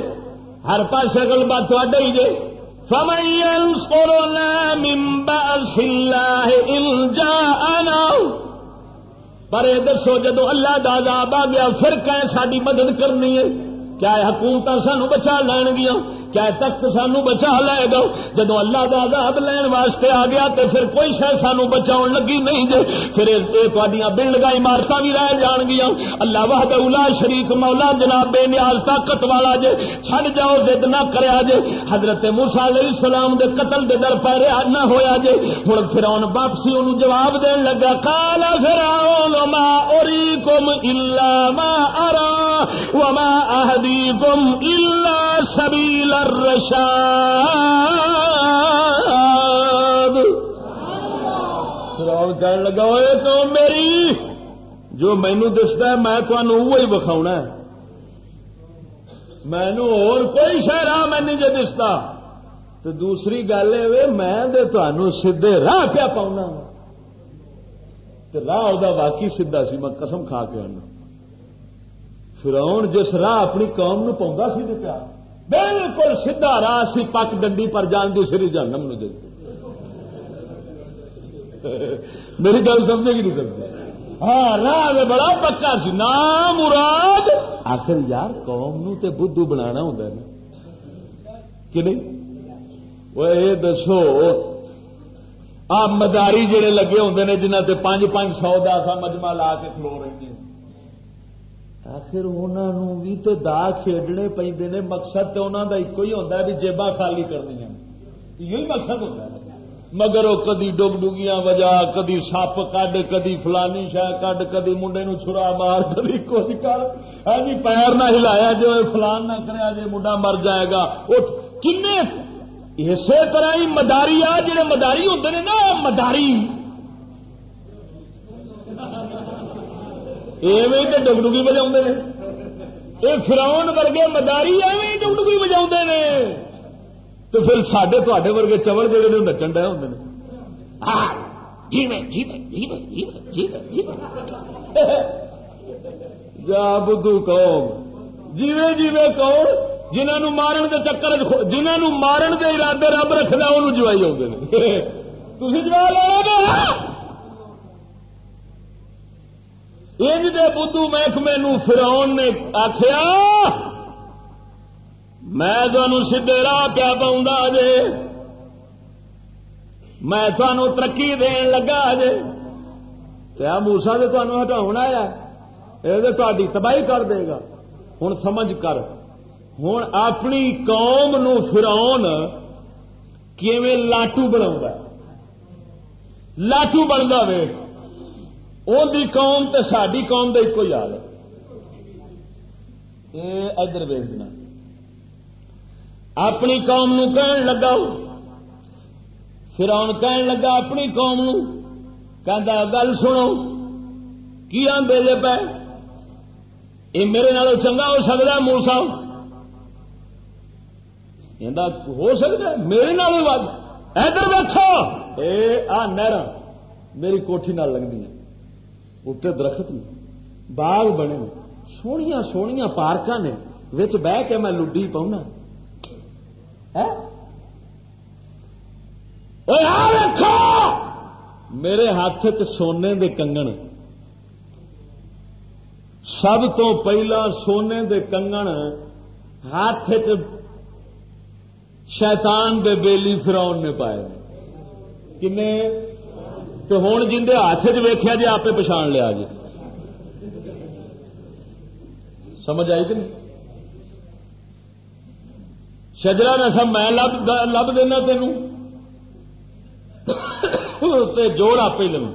ہر پاس غلبہ تھوڑے ہی جے۔ فمن ينصرنا من بأس الله إن جاءنا پر یہ دسو جدو اللہ دا عذاب آ گیا پھر کہ ساری مدد کرنی ہے۔ کیا حکومت سانو بچا لین گیا کیا تخت سانو بچا لے گا۔ جدو اللہ کا آزاد لین واسطے آ گیا تو پھر کوئی شہ سانو بچاؤ لگی نہیں جے۔ پھر یہ بلڈ عمارت بھی رہ جان گیا اللہ واہد اولا شریک مولا جناب بے نیاز طاقت والا جے۔ چھڑ جاؤ زد نہ کریا جے۔ حضرت موسا علیہ السلام دے قتل دے در پہ نہ ہویا جے۔ ہوں پھر آن واپسی انہوں جواب دین لگا کالا پھر ما اریکم الا ما ارا، وما اهديكم الا سبيل کہنے لگا تو میری، جو مینو دستا ہے، میں تمہوں وہی بکھاؤنا مینو اور کوئی شہر میں نہیں جو دستا۔ تو دوسری گل ہے میں تمہوں سیدے راہ پیا پاؤں راہ وہ واقعی سیدا سی، میں قسم کھا کے آنا۔ فرون جس راہ اپنی قوم نو پاؤں سی پیا۔ بالکل سیدا راہ سی پک ڈنڈی پر جان دی، سری جانم نو دے میری گل سمجھے گی نہیں سمجھے؟ ہاں راہ بڑا پکا سی۔ نام مراد آخر یار قوم نو تے بدھو بنا ہوں کہ نہیں؟ وہ یہ دسو، آ مداری جڑے لگے ہوں نے جنہ تے پانچ پانچ سو دسا مجمع لا کے کھلو رہے ہیں۔ آخر انہوں بھی تو دا کھیڈنے پہ مقصد تو انہوں کا ایک ہی ہوتا ہے بھی جیبا خالی کرنی یہی مقصد ہوتا ہے۔ مگر وہ کدی ڈگ ڈگیاں وجا کدی سپ کڈ، کدی فلانی شہ کڈ، کدی منڈے نو چھڑا مار، کدی کچھ کر۔ جی پیر نہ ہلایا جو فلان نہ کریا جی منڈا مر جائے گا۔ اٹھ کن اسی طرح ہی مداری، آ، جڑے مداری ہوتے ہیں نا، مداری۔ ایویں تو ڈگڈگی بجا نے۔ یہ فراؤن ورگے مداری ایویں ڈگڈگی بجا نے۔ تو پھر سڈے تے ورگے چمڑ جڑے نچن ڈے ہوں ہاں، جا بدھو قوم جیوے جیوے قوم جنہوں مارن کے چکر جنہوں مارن کے ارادے رب رکھنا انہوں جوائی آتے ہیں تھی جوا لو انج دے بدھو محکمے نو فراؤن نے آخیا میں تمہوں سیدے راہ پیا پاؤں جے، میں تمہوں ترقی دین لگا جے۔ تو موسا تو تمہیں ہٹاؤ آیا یہ تاری تباہی کر دے گا۔ ہوں سمجھ کر ہوں اپنی قوم نو فراؤن کیویں لاٹو بنا لاٹو بنتا وے دی قوم تے ساری قوم کا ایک ہی حال ہے۔ ادھر ویچنا اپنی قوم نو کہن لگا پھر آن کہن لگا اپنی قوم نو۔ کہندا گل سنو۔ کی آدھے جے پہ یہ میرے نالوں چنگا ہو سکتا موسا؟ ہو سکتا میرے نال ادھر دیکھو اے آ نہر میری کوٹھی نال لگنی ہے اتنے درخت نے باغ بنے سویا سویا پارک نے بہ کے میں لڈی پاؤنا میرے ہاتھ چ سونے دے کنگن سب تو پہلا سونے دے کنگن ہاتھ چ شیطان دے بیلی فراؤن نے پائے کنے تو ہوں جن کے ہاتھ چ ویخیا جی آپ پچھان لیا جی۔ سمجھ آئی کہ نہیں؟ شجرا نسا میں لب دینا تینوں۔ جوڑ آپ ہی لوں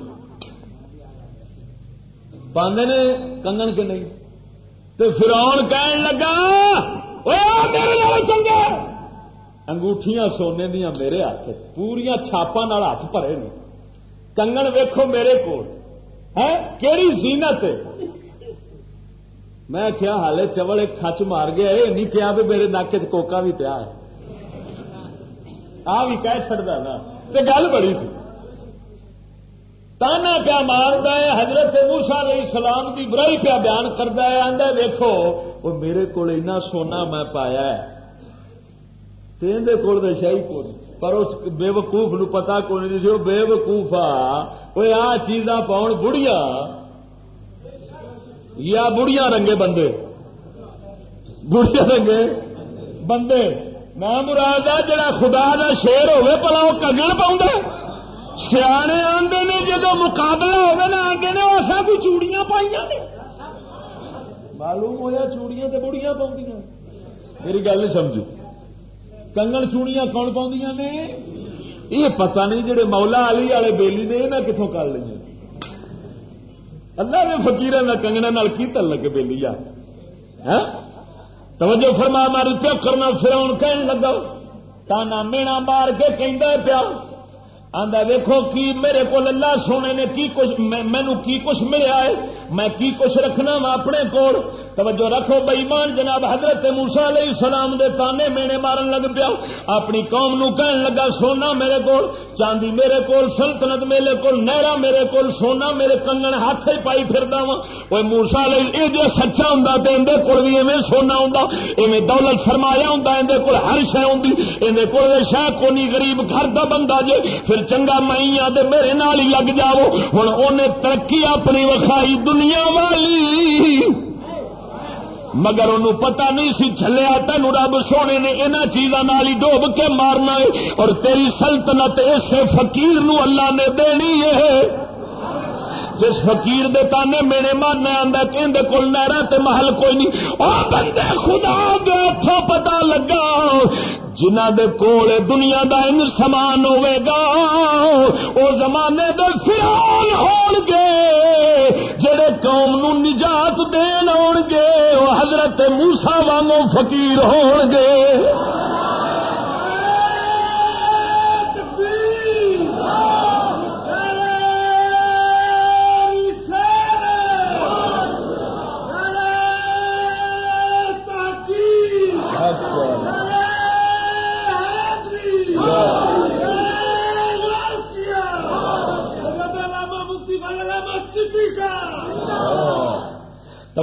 پاندے نے کنگن کے نہیں۔ تو فراؤن کہن لگا میرے چنگا۔ انگوٹیاں سونے دیا میرے ہاتھ پوریا چھاپا ہاتھ بھرے نے۔ کنگن ویکھو میرے کو کہڑی زینت میں کیا حالے چوڑ ایک کچ مار گیا یہ نہیں کیا بھی میرے نک چوکا بھی پیا ہے۔ آ بھی کہہ چڑتا نا۔ گل بڑی سی۔ تانا پیا مار ہے، حضرت موسا علیہ السلام کی برائی پیا بیان کرتا ہے؟ آدھا ویکو وہ میرے کو سونا میں پایا ہے۔ کول شاہی کو پر اس بے وقوف نو پتا کو نہیں سی، وہ بے وقوف آ آ چیزاں پاؤ بڑھیا۔ یا بڑھیا رنگے بندے۔ بڑھیا رنگے بندے۔ میں مراد جڑا خدا کا شیر ہوے پلا وہ کگن پاؤں سیانے آدھے نے جب مقابلہ ہوگا نا آگے نے ایسا بھی چوڑیاں پائی نے۔ معلوم ہوا چوڑیاں تو بڑیاں پاؤں میری گل نہیں سمجھو۔ کنگن چوڑیاں کون پاؤں نے؟ یہ پتہ نہیں جڑے مولا علی والے بیلی نے یہ کتوں کر لی اللہ نے فکیر کنگنا کی تل لگے بیلی آ ہاں؟ توجہ فرما مار پیا کرنا فراؤن کہن لگا، تانا مینا مار کے کہ پیا۔ آندا ویکھو، کی میرے کو اللہ سونے نے کی کچھ مینو کی کچھ ملیا ہے؟ میں کی کچھ رکھنا وا اپنے کول؟ توجہ رکھو بئیمان جناب حضرت موسا علیہ السلام دے تانے مینے مارن لگ پیا اپنی قوم نو کہن لگا، سونا میرے کول، چاندی میرے کول، سلطنت میرے کول نہرا میرے کول، سونا میرے کنگن ہاتھ ہی پائی پھردا وا اوے موسی علیہ، اے جو سچا ہوندا تے اندے کول وی ایویں سونا ہوندا، ایویں دولت فرمایا ہوندا، اندے کول ہر شے ہوندی۔ اندے کول شے کونی غریب گھر دا بندہ جے، پھر چنگا مائیاں تے میرے نال ہی لگ جاؤ۔ ہن اونے ترقی اپنی وکھائی، دنیا والی۔ مگر انہوں پتا نہیں سی چلیا تین رب سونے نے یہاں چیزوں ہی ڈوب کے مارنا ہے اور تیری سلطنت اسے فقیر نو اللہ نے دینی ہے۔ جس فقیر دے تانے مینے مارنے آدھا کہ کول نہرا تے محل کوئی نہیں۔ او بندے خدا دے ہاتھوں پتا لگا جنہ دے کول دنیا دا ان سامان ہوے گا، او زمانے دے فرعون ہون گے، جڑے قوم نو نجات دین آن گے، او حضرت موسی وانگو فقیر ہون گے۔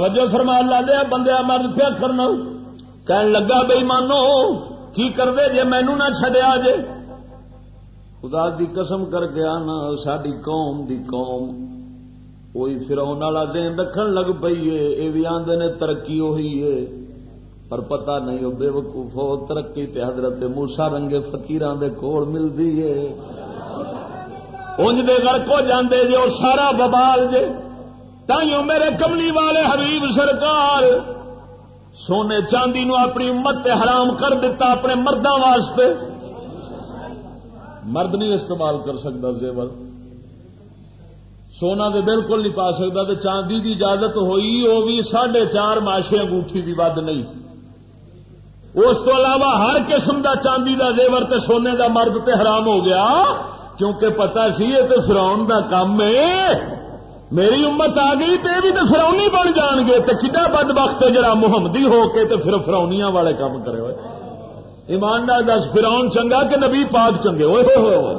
توجہ فرما لا دیا بندے مرد پیا کرنا۔ کہن لگا بئی مانو کی کر دے جے مینو نہ چڈیا جے۔ خدا دی قسم کر کے آنا ساری قوم دی قوم۔ وہی فراؤن والا دین رکھن لگ پئی ہے یہ بھی آدھے نے ترقی ہوئی ہے۔ پر پتہ نہیں وہ بے وقوف ہو، ترقی تے حضرت موسا رنگے فقیران دے کول ملتی ہے۔ انج دے گھر کو جاندے جے اور سارا ببال جے۔ تائیوں میرے کملی والے حبیب سرکار، سونے چاندی نو اپنی امت حرام کر دیتا اپنے مردوں واسطے۔ مرد نہیں استعمال کر سکتا زیور۔ سونا تو بالکل نہیں پا سکتا تو چاندی کی اجازت ہوئی وہ بھی ساڑھے چار ماشے انگوٹھی کی ود نہیں۔ اس تو علاوہ ہر قسم دا چاندی دا زیور تے سونے دا مرد تے حرام ہو گیا، کیونکہ پتا سی یہ تو فراؤن کا کام ہے۔ میری امت آ گئی تو یہ بھی تو فرونی بن جان گے تو کتا بد وقت جڑا محمدی ہو کے تو پھر فرونیاں والے کام کرے ہوئے۔ ایماندار دس فراؤن چنگا کہ نبی پاک چنگے؟ ہوئے ہوئے ہوئے۔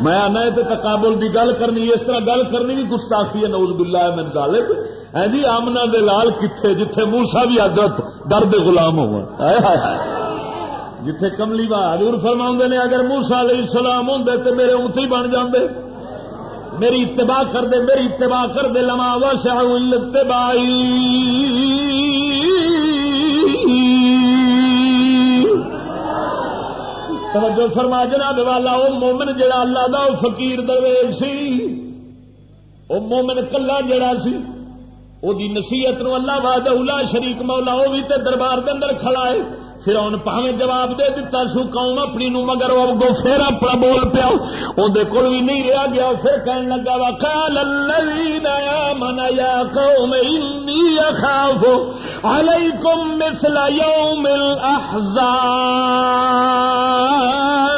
میں آنا تو تقابل کی گل کرنی، اس طرح گل کرنی بھی گستاخی ہے نوز بلا من ظالب ہے جی آمنا دے لال کتنے جتھے موسا بھی حضرت درد غلام ہو جتھے کملی بہادر فرما نے، اگر موسا علیہ السلام ہوں تو میرے اتھی بن جاندے۔ میری اتباع کر دے، میری اتباع کر دے، لما وسع الاتباعی توجہ فرما جناب والا وہ مومن جڑا اللہ دا فقیر درویش سی وہ مومن کلا جڑا سی وہ نصیحت نو اللہ واد اولا شریک مولا وہ بھی تے دربار دے اندر کھڑا ہے۔ پھر ان پاوے جواب دے دیتا سو قوم اپنی نو، مگر وہ اگو پھر اپنا بول پیا۔ اندر کول بھی نہیں رہا گیا پھر کہن لگا وا قال الذين امنوا يا قوم اني اخاف عليكم مثل يوم الاحزاب۔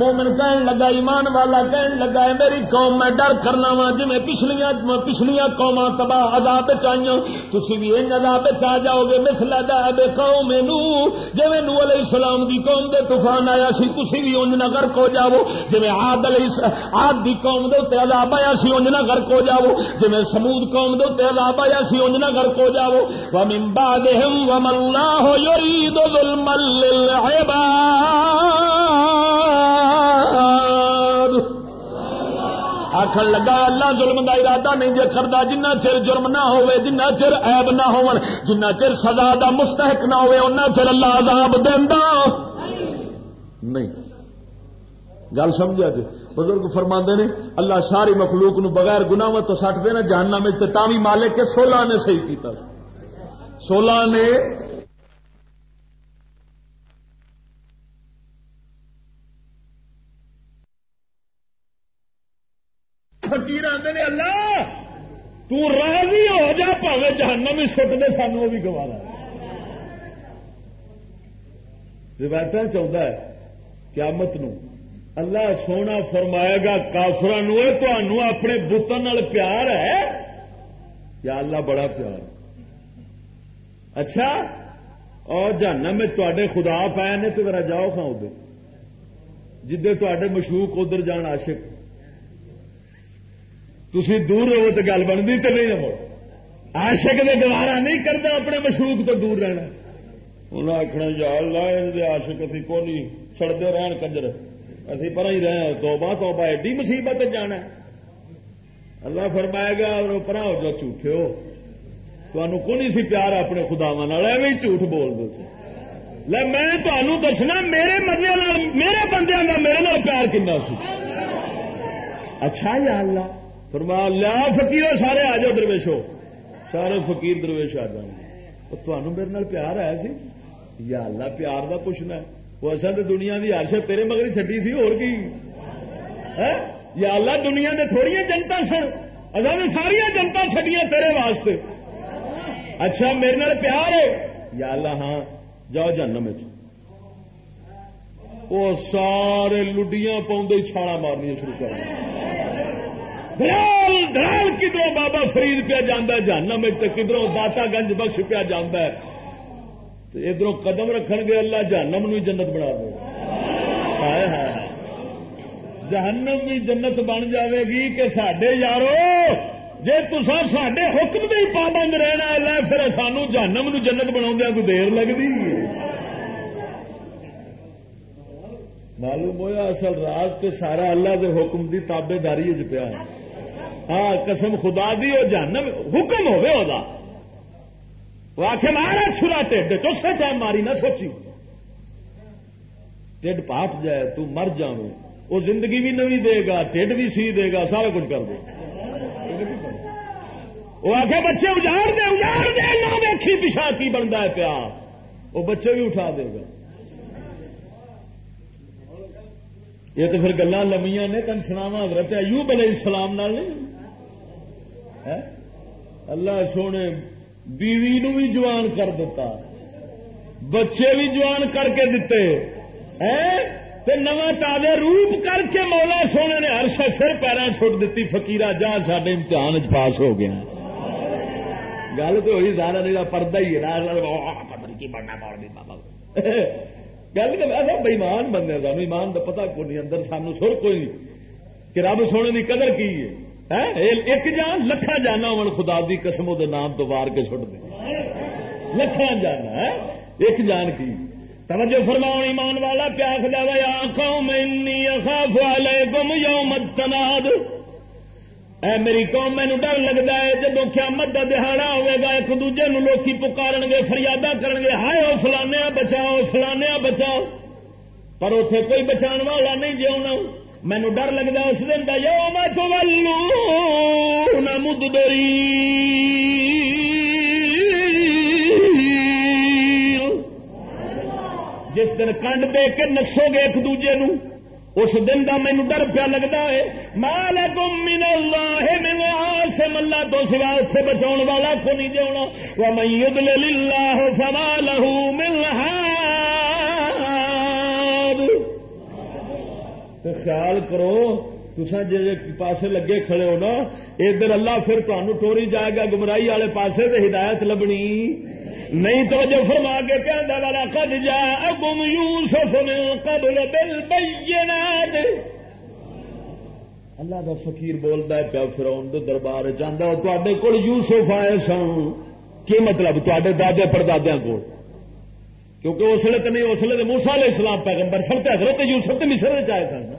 مومن کہن لگا، ایمان والا کہن لگا ہے، میری قوم، میں ڈر کرنا وا جی پچھلیاں پچھلیاں قوما تباہ عذاب چاہیے تھی بھی ان عذاب آ جاؤ گے مثل داب قوم نو جی نو علیہ السلام دی قوم دے طوفان آیا سی تھی بھی انج نہ غرق ہو جاؤ جی آد علیہ آد دی قوم دے اتنے عذاب آیا سی، انج نہ غرق ہو جاؤ جی سمود قوم دے اتنے عذاب آیا سی، انج نہ غرق ہو جاؤ ومن بعدهم وما الله يريد ظلما للعباد آخر لگا، اللہ ظلم دا ارادہ نہیں جے کردا جنہ چر جرم نہ ہوئے جنہ چر عیب نہ ہون جنہ چر سزا دا مستحق نہ ہوئے انہ چر اللہ عذاب دیندا۔ نہیں۔ گل سمجھا جی بزرگ فرما نے، اللہ ساری مخلوق نو بغیر گناہ تو سٹ دے نا جاننا میں تاوی مالک کے سولہ نے صحیح کیتا سولہ نے فکیر آتے نے اللہ تو راضی ہو جا پاوے جہنم ہی سٹ دے سان وہ بھی گوارا روایت چاہتا ہے، قیامت نو۔ اللہ سونا فرمائے گا کافر تو اپنے بتن پیار ہے؟ یا اللہ بڑا پیار۔ اچھا؟ اور جانا میں تے خدا پائے نے، تو میرا جاؤ کھاؤ ادھر جدے تے مشوق ادھر جان عاشق۔ تھی دور رہو تو گل بنتی تو نہیں رہو آشک نے دوبارہ نہیں کرتا، اپنے مشوق تو دور رہنا. انہیں آخنا یا اللہ آشک ابھی کو نہیں. سڑتے رہن کنجر اسی پر ہی رہے تو باہ تو با ایڈی مصیبت جانا اللہ فرمائے گا، اور پرا ہو جو جھوٹے ہو. تمہوں کو نہیں سی پیار اپنے خداوا ایویں جھوٹ بول دو لے، میں تمہوں دسنا، میرے مدد میرے بندے کا میرے پیار کنا سی؟ اچھا یا اللہ؟ فرما لیا فکیر سارے آ جاؤ درویشو سارے فقیر درویش آ جاؤ تمہوں میرے پیار آیا سی؟ یا اللہ، پیار کا پوچھنا وہ اصل تو دنیا کی ہرش تیرے مگر چڈی سی، اور کی؟ یا اللہ، دنیا نے تھوڑی جنتا سن۔ اصل ساریا جنتا چڈیا تیرے واسطے۔ اچھا میرے پیار ہے۔ یا اللہ ہاں جاؤ جنم وہ سارے لڈیاں پاؤں چھالا مارنیا شروع کر دلال دلال کدھر بابا فرید پیا جانا جہنم کدھر داتا گنج بخش پیا جانا ہے؟ ادھر قدم رکھ گے اللہ جہنم نو جنت بنا دے۔ جہنم بھی جنت بن جاوے گی کہ سڈے یارو جی تسا سڈے حکم بھی پابند رہنا اللہ پھر سانو جہنم نو جنت بنا ہاں، کو دیر لگتی معلوم ہوا اصل راز تے سارا اللہ دے حکم دی تابے داری چ پیا ہاں قسم خدا دی وہ جانم حکم ہوے وہ آخ مارا چھلا ٹھڈ چوسے ٹائم ماری نہ سوچی۔ ٹھڈ پاٹ جائے تو مر جاؤ وہ زندگی بھی نوی دے گا ٹھڈ بھی سی دے گا سارا کچھ کر دے۔ وہ آخ بچے اجاڑ دے اجاڑ دے، نہ دیکھی پیچھا کی بنتا ہے پیا۔ وہ بچے بھی اٹھا دے گا۔ یہ تو پھر گلا لمیاں نے تن سناوا حضرت ایوب علیہ السلام نال نہیں۔ اللہ سونے، بیوی نو بھی جوان کر دیتا۔ بچے بھی جوان کر کے دیتے۔ نواں تازے روپ کر کے مولا سونے نے ہر شا پھر پیروں دیتی۔ فکیرا جا سڈے امتحان چ پاس ہو گیا۔ گل تو ہوئی سارا نہیں، پردہ ہی ہے۔ گل تو بےمان بندے سانو۔ ایمان کا پتا کو نہیں، اندر سانو سر کوئی نہیں۔ کہ رب سونے کی قدر کی ہے۔ ایک جان لکھا جانا ہوں، خدا دی قسم وہ نام تو وار کے چھٹ دے۔ لکھا جانا ایک جان کی۔ توجہ فرماؤ، ایمان والا، پیاس دیا آخو میں اخاف علیکم یوم التناد۔ اے میری قوم مینو ڈر لگتا ہے جب قیامت کا دہاڑا ہوئے گا، ایک دوجے نو لوکی پکارن گے فریادہ کرن گے ہائے او فلانے بچاؤ فلانے بچاؤ۔ پر اتے کوئی بچان والا نہیں جی مینو ڈر لگتا اس دن کا یو میں تو ولو نہ مدبری جس دن کنڈ دے کے نسو گے ایک دوجے نو، اس دن کا مینو ڈر پیا لگتا ہے۔ مال من اللہ من آسم اللہ تو سوا اتنے بچاؤ والا کو نہیں جاؤنا وہ میں یدل للہ فما لہو من تو خیال کرو تسا جی پاسے لگے کھڑے ہو نا، ادھر اللہ پھر تمہیں ٹوری جائے گا، گمراہی والے پاسے تو ہدایت لبنی۔ نہیں تو جو فرما کے کہہ والا کد جا اگم یوسف قبل بل اللہ کا فقیر بولتا ہے پیا فراؤن دربار چاہتا تے کول یوسف آئے سن۔ کی مطلب؟ تے دادے پردادیا کو کیونکہ اس لیے تو نہیں، اس لیے موسا علیہ السلام پیغمبر سن، تے حضرت یوسف تے مصر آئے سن۔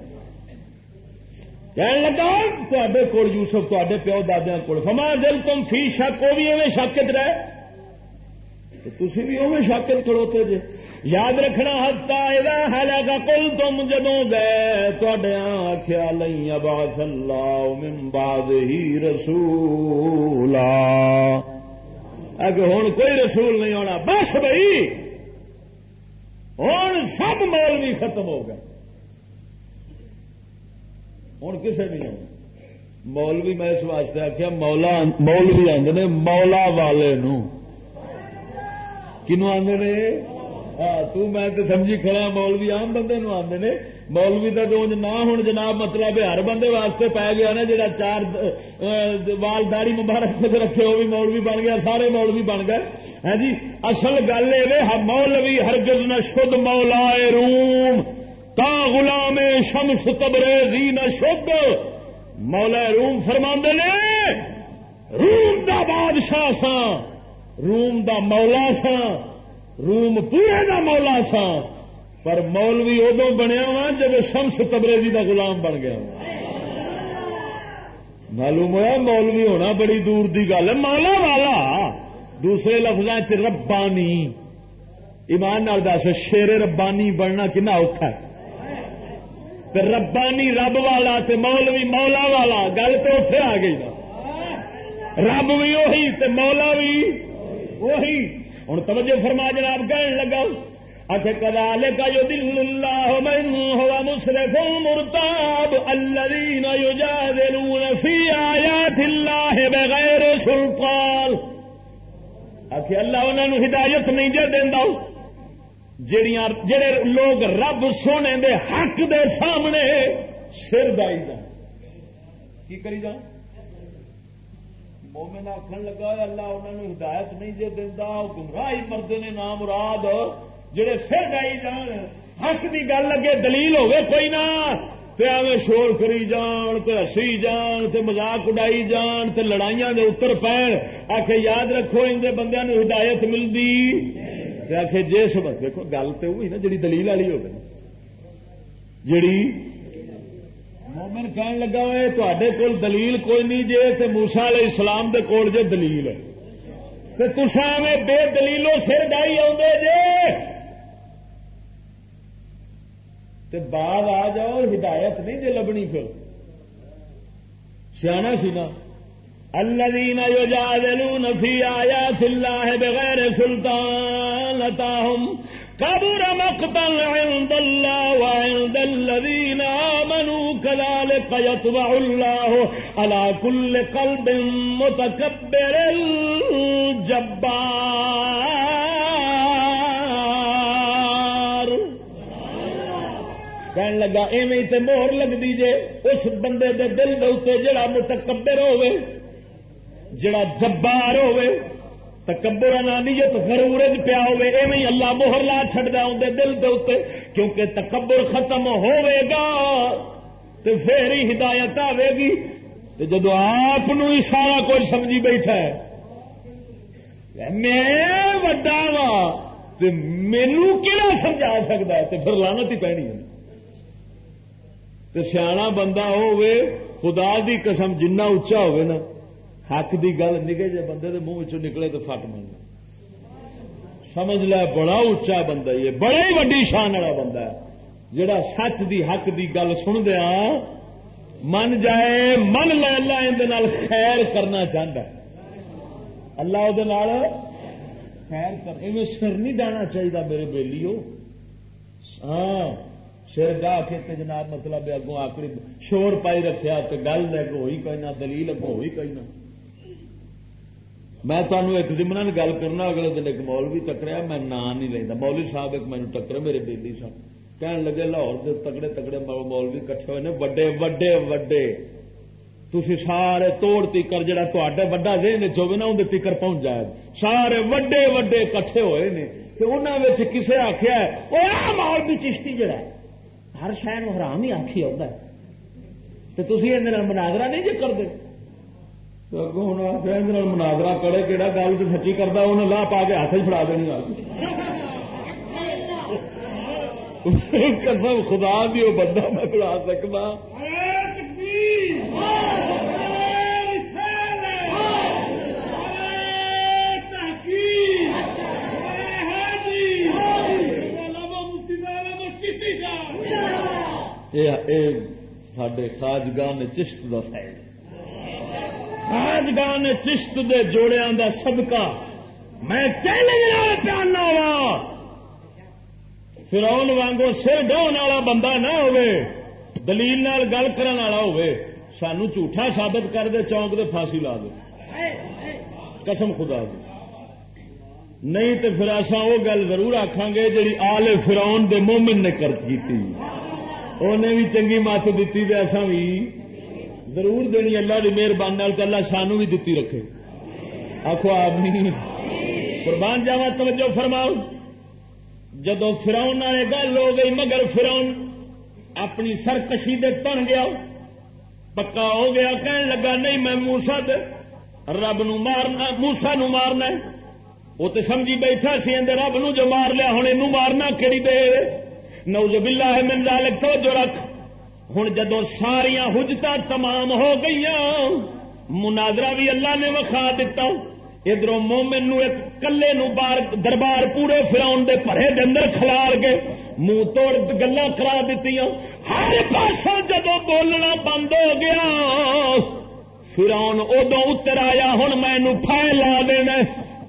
کہنے لگا تے کول یوسف تے پیو دادیا کول. فما دل تم فی شک وہ بھی ایویں شک رہے؟ تھی بھی اوے شاکر کھڑوتے جے۔ یاد رکھنا ہتا ہلا کا کل تم جدو گئے آخیا لئی اباس اللہ ہی رسولا. اگر ہوں کوئی رسول نہیں ہونا بس بھائی ہوں سب مول بھی ختم ہو گئے۔ ہوں کسے نہیں آنا مولوی میں اس واسطے آخیا مولا مولوی آدھے مولا والے نو کنو آدھے نے؟ ہاں، میں تو سمجھی کھڑا، مولوی آم بندے نو آدھے نے۔ مولوی کا تو نہ ہوں جناب مطلب ہر بندے واسطے پی گیا نا جا چار وال داڑی مبارک رکھے وہ بھی مولوی بن گیا، سارے مولوی بن گئے۔ ہے ہاں جی اصل گل یہ ہاں، مولوی ہرگز نہ شد مولا روم۔ تا غلام شمس تبریزی نہ شد مولا روم فرما نے، روم دا بادشاہ سا روم دا مولا سا روم پورے دا مولا سا پر مولوی ادو بنیا وا جب شمس تبریزی دا غلام بن گیا معلوم ہوا مولوی ہونا بڑی دور دی گل ہے مولا والا، دوسرے لفظوں چ ربانی۔ ایمان نال دس، شیر ربانی بننا کنا اوکھا ہے۔ ربانی رب والا تے مولوی مولا والا، گل تو اتے آ گئی نا۔ رب بھی وہی تے مولا بھی وہی ہوں توجہ فرما جناب کہنے لگا اچھا کدال کا جو دل اللہ من ہوا مسرف مرتاب الذین یجادلون فی آیات اللہ بغیر سلطان۔ آخر اللہ انہوں ہدایت نہیں جے دینا جڑیاں جڑے لوگ رب سونے دے حق دے سامنے سر دائی جان۔ کی کری جان؟ مومن آخر لگا، اللہ انہوں نے ہدایت نہیں جی دینا گمراہی مرد نے نام مراد جہے سر ڈائی جان۔ حق کی گل لگے دلیل ہوے کوئی نہ ایویں شور کری جان، تے ہسی جان، تے مزاق اڈائی جان، تے لڑائیاں دے اتر پین آ کے یاد رکھو، ان بندیاں نو ہدایت ملتی آخ جس دیکھو، گل تو وہی نا جی دلیل والی ہوگی جڑی مومن کہن لگا ہوئے تے کول دلیل کوئی نہیں، جے تے موسا علیہ السلام دے کول جے دلیل تے تسا میں بے دلیلوں سر ڈائی آدھے جے۔ تے بعد آ جاؤ ہدایت نہیں جے لبنی پھر۔ سیاح سی نا۔ الذين يجادلون في آيات الله بغير سلطان لتاهم كبر مقتا عند الله وعند الذين آمنوا كذلك يطبع الله على كل قلب متكبر الجبار کہن لگا، ایویں تے مہر لگ دیجیے اس بندے دے دل دے اتنے جڑا متکبر ہوئے جڑا جبار ہوئے تکبر انانیت غرور پیا ہوے ایویں اللہ موہر لا چھڈدا اون دے دل دے اوتے کیونکہ تکبر ختم ہوے گا تو پھر ہی ہدایت آئے گی۔ تو جدو آپ سارا کچھ سمجھی بیٹھا ہے میں وڈا وا تو مینو کہڑا سمجھا سکتا ہے؟ تو پھر لانت ہی پینی ہے۔ تو سیاح بندہ ہوے خدا دی قسم جنہ اچا ہوئے نا حق دی گل نکے جے بندے دے منہ چ نکلے تو فٹ من سمجھ لیا بڑا اچا بندہ یہ بڑی وڈی شان والا بندہ ہے۔ جڑا سچ دی حق دی گل سن دیا من جائے، من لے اللہ اندر خیر کرنا چاہتا اللہ وہ خیر کر سر نہیں ڈانا چاہیے میرے بےلی ہاں سر گاہ کے جناب مطلب اگوں آکری شور پائی رکھا تو گل لے کے ہوئی کوئی نہ، دلیل اگوں ہوئی کوئی نہ۔ میں تمہیں ایک زمنا گل کرنا، اگلے دن ایک مولوی ٹکریا میں نام نہیں لینا مولوی صاحب ایک مینو ٹکرے میرے بیلی صاحب۔ کہن لگے، لاہور کے تگڑے تگڑے مولوی کٹھے ہوئے وڈے وڈے وڈے۔ تھی سارے توڑ تیکر جا وا دین چوے نا اندر تیکر پہنچ جائے۔ سارے وڈے وڈے کٹھے ہوئے نے۔ انہوں کسے آخیا مولوی چشتی جڑا ہر شہر حرام ہی آخی آتا ہے۔ تو تھی اندر مناظرہ نہیں جی کرتے مناظرہ کرے کہڑا گل تو سچی کرتا انہیں لاہ پا کے ہاتھ فڑا دینی گل قسم خدا بھی وہ بندہ میں بڑھا سکتا سڈے خاجگاہ نے چشت کا فائد خاجگاہ نے چشت دے جوڑیا کا سبکا میں چیلنج پیانا وا۔ فراؤن وانگو سر ڈاؤن والا بندہ نہ دلیل نال گل کرن والا سانو جھوٹا ثابت کر دے، چونک دے پھانسی لا دے۔ قسم خدا دے نہیں تو پھر اصا وہ گل ضرور آخان گے جی آل فراؤن دے مومن نے کر کی انہیں بھی چنگی مت دیتی اصا بھی ضرور دینی اللہ کی مہربانی اللہ سانو بھی دتی رکھے۔ آخو آپ قربان جاوا توجہ فرماؤ۔ جدو فراؤن والے گل ہو گئی، مگر فراؤن اپنی سرکشی دے تن گیا۔ پکا ہو گیا، کہن لگا، نہیں، میں موسا رب نو مارنا موسا نو مارنا وہ تو سمجھی بیٹھا سی اندر رب نو جو مار لیا ہوں یہ مارنا کہڑی دے نو جو بلا ہے من لالک تو جو رکھ۔ ہوں جدو ساریا حجت تمام ہو گئی مناظرہ بھی اللہ نے وکھا دیتا ادھر مومن نو ایک کلے نو بار دربار پورے فراؤن دے پرے دے اندر کھلار کے منہ توڑ گلا کرا دیتی ہر پاسوں جدو بولنا بند ہو گیا، فراؤن ادو اتر آیا ہوں میں پھیلا دینا۔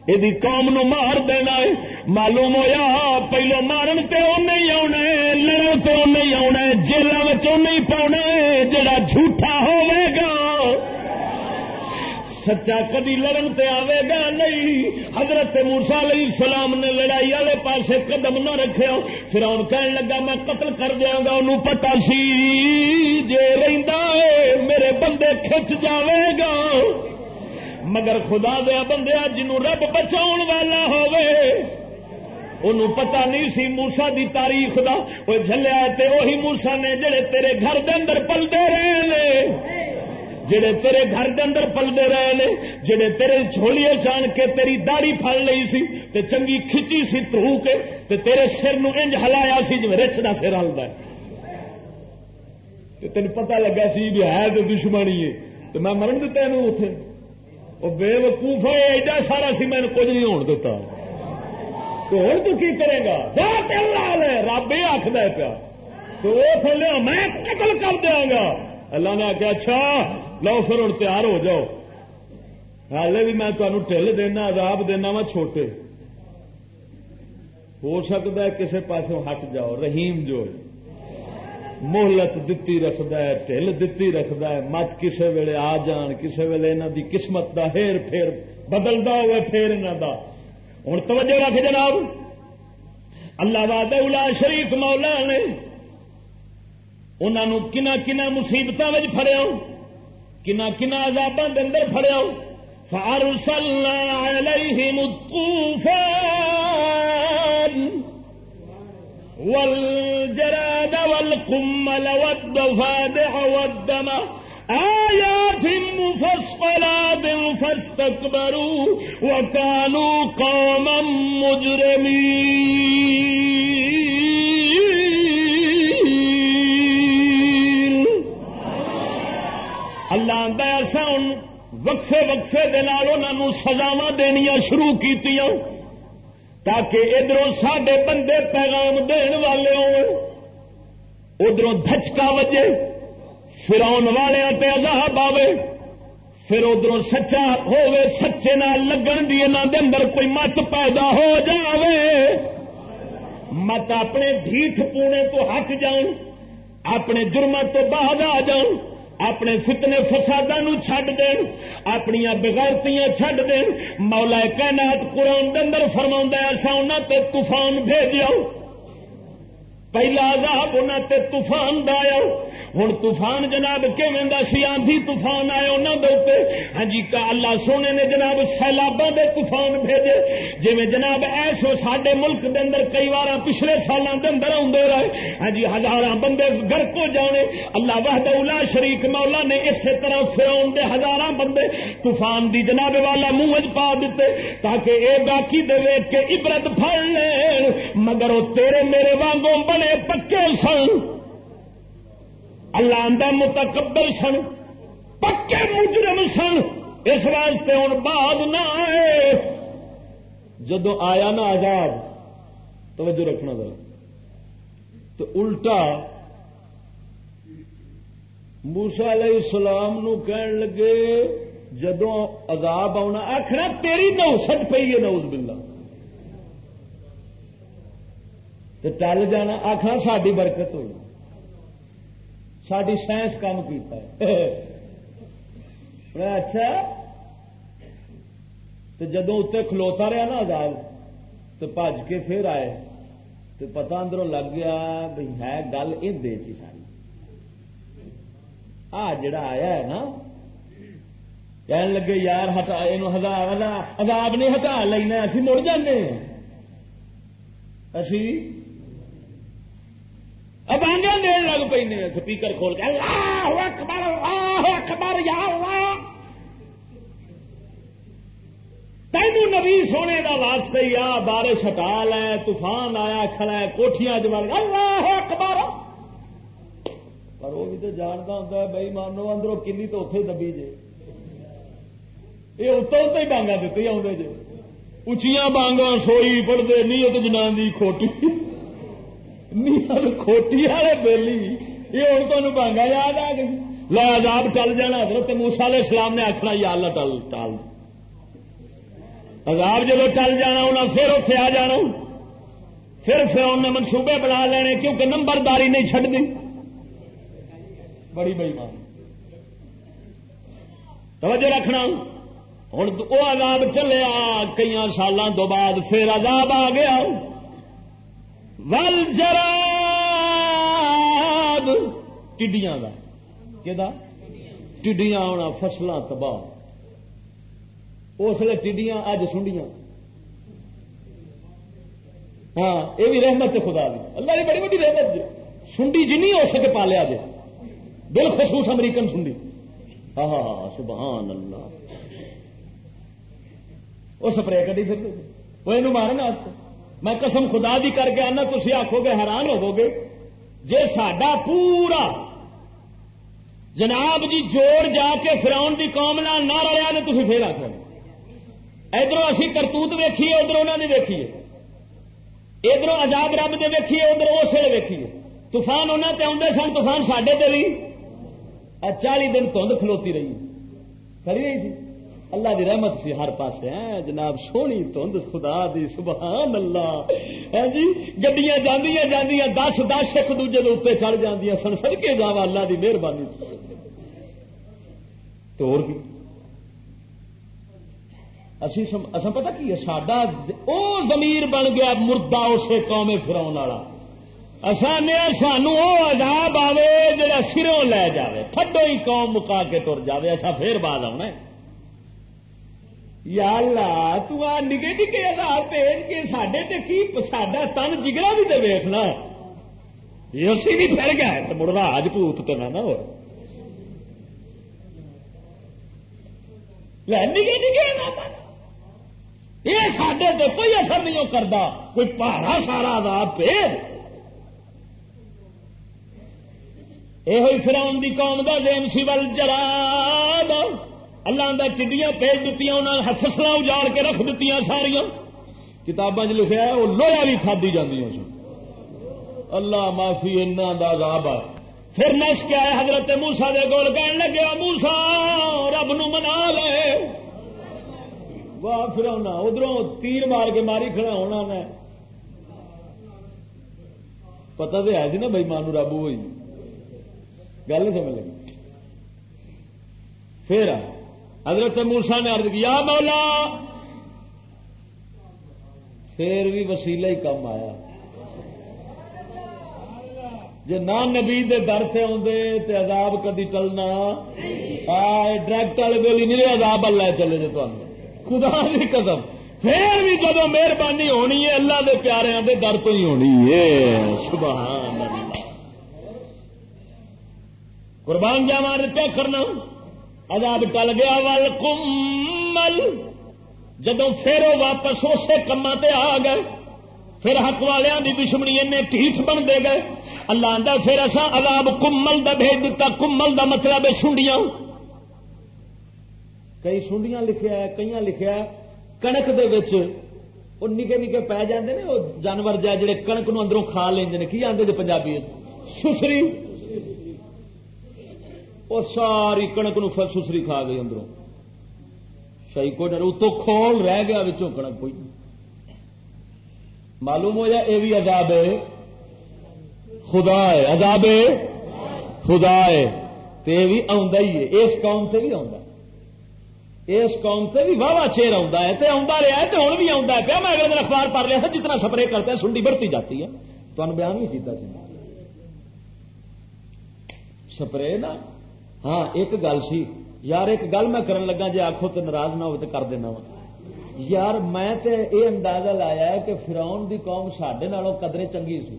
یہ قوم نو مار دینا ہے معلوم ہوا پہلو مارن تے نہیں آنا لڑن تے نہیں آنا جیلوں نہیں پاؤنا جڑا جھوٹا ہوے گا سچا کدی لڑن تے آئے گا نہیں حضرت موسا علیہ السلام نے لڑائی والے پاسے قدم نہ رکھے پھر آن کہنے لگا میں قتل کر دیا گا انہوں پتا سی جے رہندا ہے میرے بندے کھچ جاوے گا مگر خدا دیا بندے جنوں رب بچاؤ والا ہوئے انہوں پتا نہیں سی موسا دی تاریخ دا۔ وہ جلیا تے وہی موسا نے جڑے تیرے گھر دے اندر پلتے رہے جڑے تیرے گھر دے اندر پلتے رہے نے، جڑے تیرے جھولیے جان کے تیری داڑی پھڑ لئی سی، تے چنگی کھچی سی تھرو کے، تے تیرے سر نو انج ہلایا سی جی رچ کا سر ہلدا تین پتا لگا سی بھی ہے تو دشمنی ہے۔ تو میں مرن دتا اتے وہ بے وقوف ہے، ایڈا سارا سی میں کچھ نہیں ہون دتا تو ہوں تو کی کرے گا؟ رب یہ آخر پیا۔ تو وہ تھلے میں قتل کر دیا گا۔ اللہ نے آخیا اچھا لو پھر ہوں تیار ہو جاؤ۔ ہالے بھی میں تمہیں ٹل دینا، عذاب دینا وا چھوٹے۔ ہو سکتا ہے کسی پاس ہٹ جاؤ، رحیم جو مہلت دتی رکھد ہے ٹل دتی رکھد ہے۔ مت کسے ویلے آ جان، کسے ویلے انہوں دی قسمت دا ہیر پھیر بدلتا ہوئے پھر انہوں دا۔ ہوں توجہ رکھ جناب۔ اللہ باد شریف مولا نے انہوں کنا کنا مصیبتوں میں فریا کنا کنا آزادوں کے اندر فریا فارسلنا عليهم الطوفان والجراد والقمل والضفادع والدم. آيات مفصلات فاستكبروا وكانوا قوما مجرمين. اللہ ایسا وقفے وقفے انہوں سزاوا دنیا شروع کی تاکہ ادھر سڈے بندے پیغام دن والے ہو ادھر دھچکا وجے فراؤن والے تے عذاب آوے، پھر ادھر سچا ہوے سچے نال لگن دی دے اندر کوئی مت پیدا ہو جاوے۔ مت اپنے ڈھیٹ پونے تو ہٹ جان اپنے جرم تو بعد آ جان اپنے فتنے فسادہ چھڈ دین اپنی بغیرتیاں چھڈ دین۔ مولا کائنات قرآن دندر فرما ایسا انہوں تے طوفان بھیج آؤ پہلا عذاب انہوں تے طوفان دیا ہوں طوفان جناب سی آندھی طوفان آئے انہوں کے اتنے ہاں جی اللہ سونے نے جناب سیلابا دے طوفان بھیجے۔ جی جناب ایسو سڈے ملک دے اندر کئی بار پچھلے سالوں کے اندر آدھے رہے۔ ہاں جی ہزار بندے گرک ہو جانے۔ اللہ وحد الا شریک مولا نے اسی طرح فراؤن دے ہزار بندے طوفان دی جناب والا منہ پا دیتے تاکہ اے باقی دے ویک کے عبرت پڑ لے مگر وہ تیرے میرے وانگوں بڑے پکے سن۔ اللہ آدھا متکبر سن، پکے مجرم سن۔ اس واسطے ہوں بعد نہ آئے۔ جدو آیا نا آزاد توجہ رکھنا ذرا۔ تو الٹا موسا علیہ السلام نو کہن لگے جدو عذاب آنا آخر تیری نوسط پی ہے، نوز بلا تو ٹل جانا آخر ساری برکت ہوئی۔ ساری سائنس کام کیتا ہے۔ اچھا تو جدو اتنے کھلوتا رہا نا آزاد تو بج کے پھر آئے تو پتا اندروں لگ گیا بھائی ہے گل یہ ساری۔ آ جڑا آیا ہے نا، کہن لگے، یار ہٹا عذاب نہیں ہٹا لینا اسی مڑ جانے۔ اسی اب آگے دین لگ پہ سپیکر کھول کے، اللہ اکبر اللہ اکبر، یا اللہ۔ تینو نبی سونے کا واسطے یا بارش ہٹا لے، طوفان آیا، کھڑا ہے کوٹیاں جمال اللہ اکبر۔ پر وہ بھی تو جانتا ہوتا ہے، بھائی مانو، اندروں کلی تو اتے دبی جے۔ یہ اتوں اتنے ہی بانگا دیتے آدھے جی اچیاں بانگا سوئی پڑتے نہیں وہ تو جنان کی کھوٹی۔ کھوٹی والے بولی یہ ہوں تمہیں بانگا یاد آ گئی۔ لا عذاب ٹل جانا، حضرت موسا علیہ السلام نے آخنا یا اللہ ٹل ٹل۔ عذاب جب ٹل جانا انہیں پھر اتے آ جانا۔ پھر پھر انہیں منصوبے بنا لینے، کیونکہ نمبرداری نہیں چڈنی بڑی بڑی مان توجہ رکھنا۔ ہوں وہ عذاب چلیا کئی سالوں تو بعد پھر عذاب آ گیا۔ ول جراد ٹڈیاں ٹڈیاں آنا فصل تباہ۔ اس لیے ٹڈیاں اج سنڈیاں۔ ہاں یہ بھی رحمت خدا دی۔ اللہ کی بڑی بڑی رحمت جی سنڈی جنی ہو سکے پالیا جی بالخصوص امریکن سنڈی۔ ہاں ہاں ہاں سبحان اللہ۔ وہ سپرے کدی پھر وہ یہ مارن واسطے۔ میں قسم خدا دی کر کے آنا تھی آخو گے حیران ہوو گے جی سڈا پورا جناب جی جوڑ جا کے فراؤن کی قوم نہ رہا تو تھی پھر آخو ادھر اسی کرتوت ویکھیے ادھر انہوں نے ویکھیے۔ ادھر آزاد رب دے ویکھیے ادھر اس ویلے ویکھیے۔ طوفان انہوں تے آدھے سن، طوفان سڈے تے بھی۔ چالی دن دھند کھلوتی رہی۔ کری رہی سی؟ اللہ دی رحمت سی ہر پاس جناب سونی تند خدا دی، سبحان اللہ۔ ہے جی گڈیاں جاندیاں جاندیاں، دس دس ایک دوجے اتنے چڑھ جاندیاں سن۔ سڑکے جا اللہ دی مہربانی۔ تو اور کی؟ اصل پتا کی ہے، ساڈا او زمیر بن گیا مردہ اسے قوم فراؤن والا۔ اصل سانو او عذاب آوے، جڑا سروں لے جاوے۔ تھڈو ہی قوم مکا کے تر جاوے ایسا پھر بعد آنا ہے۔ یا اللہ، تو آ نگے نگے آدھار بھیج کے سڈے تے کی سڈا تن جگرا بھی تو ویخنا اسی بھی پھر گیا تو مڑ راج پوت تو نہ ہو نگے نگے یہ سڈے تے کوئی اثر نہیں کرتا کوئی پہاڑا سارا آدھار بھیج یہ فراؤن کی قوم کا دین سی ول جراد اللہ اندر ٹڈیاں پیج دیتی انہوں نے فصل اجاڑ کے رکھ دیتی ساریا کتابیں لکھا ہے، وہ لوہا بھی کھدی جی اللہ معافی عذاب ہے۔ پھر نس کے آئے حضرت موسا دے گول کہنے لگے موسا رب نو منا لے۔ واہ پھر ادھر تیر مار کے ماری کھڑا ہونا نے پتا تو ہے سی نا بھائی مانو رب ہوئی۔ گل نہیں سمجھ لگی۔ پھر آ حضرت موسا نے ارد کیا مولا، پھر بھی وسیلہ ہی کم آیا۔ جی نہ نبی دے در سے آدھے تو عذاب کدی ٹلنا ڈائریکٹ والے بولی نہیں عذاب اللہ چلے جی تمہیں خدا کی قدم پھر بھی جب مہربانی ہونی ہے، اللہ دے پیارے دے در تو ہی ہونی ہے۔ سبحان اللہ۔ قربان جاوا کیا کرنا۔ عذاب ٹل گیا ول کمل جدو پھر وہ واپس اسے کما تے آ گئے، پھر حق والوں کی دشمنی ٹھیٹ بن دے گئے۔ اللہ آتا پھر اصا عذاب کمل دا بھیج دیتا کمل دا مطلب ہے سنڈیاں۔ کئی سنڈیاں لکھیا ہے کئی لکھیا ہے۔ کنک دے وچ وہ نکے نکے پی جاندے نے وہ جانور جا جڑے کنک نو اندروں کھا لیندے نے، کی آندے دے پنجابی سسری۔ وہ ساری کنک نو سسری کھا گئی اندروں۔ شاہی کو ڈر اتو کھول رہ گیا بچوں کنک کوئی۔ معلوم ہو جائے یہ بھی عذاب ہے؟ خدا ہے۔ عذاب ہے؟ خدا ہے۔ تے بھی آندا ہی ہے۔ اس قوم سے بھی آندا اس قوم سے بھی واہ چیر آتا ہے۔ تے رہا ہے تے ہن بھی آندا ہے۔ پیا میں اگلے دن اخبار پڑھ رہا تھا جتنا سپرے کرتے ہیں سنڈی بڑھتی جاتی ہے۔ تمہیں بیان نہیں کیتا سی سپرے نا ہاں ایک گل سی۔ یار، ایک گل میں کرن لگا جی آخو تو ناراض نہ ہو تو کر دینا وا۔ یار، میں تے اے اندازہ لایا ہے کہ فراؤن دی قوم سڈے نالوں قدرے چنگی سی۔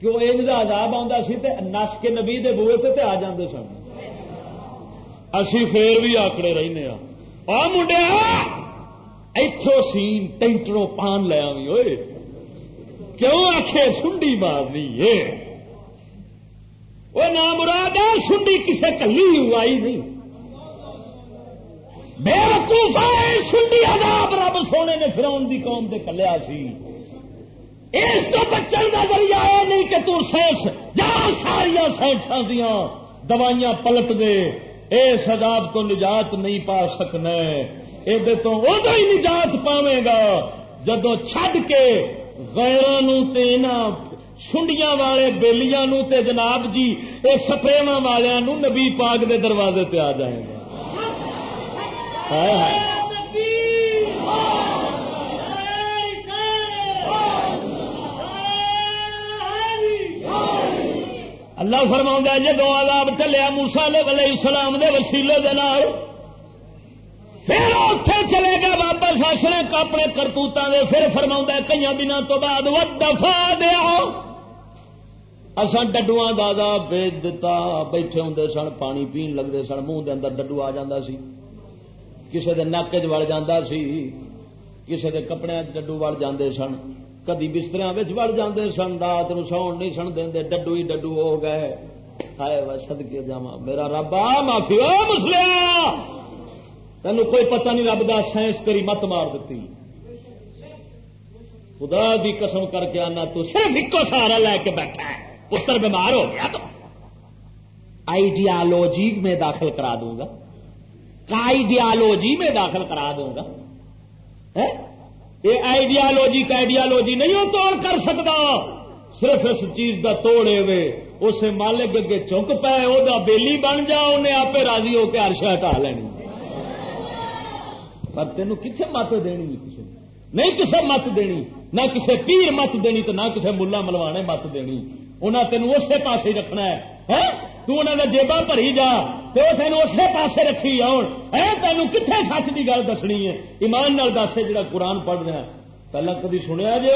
کیوں ان کا عذاب آتا سی تے نس کے نبی دے بوے تے تے آ جاندے سن۔ اسی پھر بھی آکڑے رہنے آ منڈیا اتو سین ٹینٹروں پان لیا بھی ہوئے کیوں آخے سنڈی مارنی ہے؟ وہ نام مراد سنڈی کسے کلی آئی نہیں۔ بے وقوف سنڈی عذاب رب سونے نے فراؤن دی قوم دے کلیا سی۔ اس تو بچن کا ذریعہ یہ نہیں کہ تو سائنس جا ساریا سائنساں دیا دوائیاں پلٹ دے۔ اس عذاب تو نجات نہیں پا سکنا یہ تو ادو ہی نجات پاوے گا۔ جدو چھڈ کے غیروں سنڈیاں والے بےلیاں تے جناب جی یہ سپرے والوں نبی پاک دے دروازے تے آ جائے گا اللہ فرما جدو آلاب چلیا موسا علیہ السلام دے وسیلے دے نال، پھر اتے چلے گا واپس آسنے اپنے کرتوتوں دے۔ پھر فرما کئی دنوں تو بعد و دفا دیا اصا ڈڈو دادا بیچ دتا، بیٹھے ہوں سن، پانی پین لگتے سن، منہ دے اندر ڈڈو آ جا سی۔ کسی کے نک چ وڑ جا سی کسی کے کپڑے ڈڈو وڑ جاندے سن۔ کدی بستر وڑ جاندے سن، رات نو ساؤن نہیں سن دے ڈڈو ہی ڈڈو ہو گئے۔ ہائے سد کے جا میرا رب آ معافی مسلیا! تین کوئی پتہ نہیں رب دا سائنس تیری مت مار دیتی خدا دی قسم کر کے آنا، تو صرف ایک سہارا لے کے بیٹھا ہے۔ پتر بیمار ہو گیا تو آئیڈیالوجی میں داخل کرا دوں گا۔ آئیڈیالوجی میں داخل کرا دوں گا۔ یہ آئیڈیالوجی کا آئیڈیالوجی نہیں ہو توڑ کر سکتا۔ صرف اس چیز کا توڑے وے اسے مالک اگے چک پے وہ بےلی بن جا، انہیں آپ راضی ہو کے ہر ہٹا لینی۔ پر تینوں کتنے مت دینی کسی نہیں کسے مت دینی، نہ کسے پیر مت دینی تو نہ کسے ملا ملوانے مت دینی۔ انہیں تینوں اسی پاس رکھنا ہے۔ ہاں؟ تنا جیبا بھری جا تو تین اسی پاس رکھی آن تینوں کتنے سچ کی گل دسنی ہے؟ ایمان نال دس جا قرآن پڑھ رہا پہلے کدی سنیا جی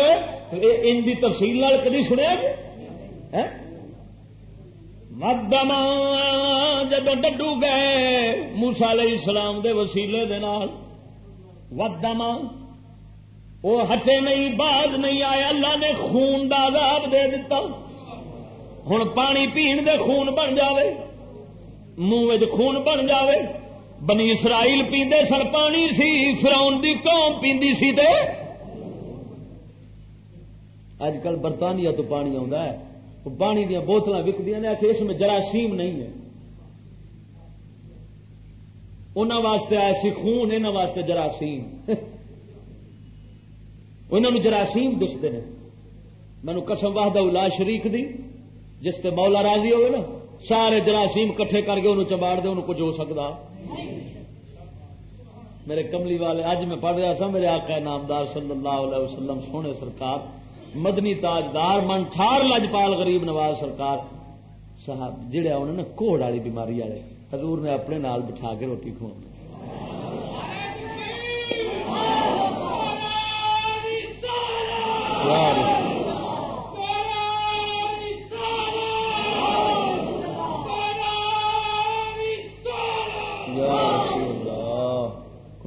ان کی تفصیل کدی سنیا جی ہاں؟ مدم جب ڈڈو گئے موسا علیہ السلام دے وسیلے دے نال۔ ودم وہ ہٹے نہیں باز نہیں آئے اللہ نے خون دا عذاب دے دیتا ہوں پانی پین دے خون بن جاوے، منہ خون بن جاوے۔ بنی اسرائیل پیندے سر پانی سی فراؤن دی قوم پیندی سی تے۔ اج کل برطانیہ تو پانی آتا ہے۔ پانی دیا بوتل وکدی نے اس میں جراثیم نہیں ہے۔ انہوں واسطے آیا سی خون یہاں واسطے جراثیم۔ انہوں جراثیم دستے ہیں مینو قسم واہدہ الا شریک دی۔ جس تے مولا راضی ہوئے نا، سارے جراثیم کٹھے کر کے انہوں چباڑ دے، انہوں کچھ ہو سکتا۔ میرے کملی والے اج میں پڑھ رہا سا، میرے آقا نامدار صلی اللہ علیہ وسلم، سونے سرکار، مدنی تاجدار من ٹھار لجپال غریب نواز سرکار، صاحب، جڑے آنے نا، کوڑ والی بیماری والے، حضور نے اپنے نال بٹھا کے روٹی کھو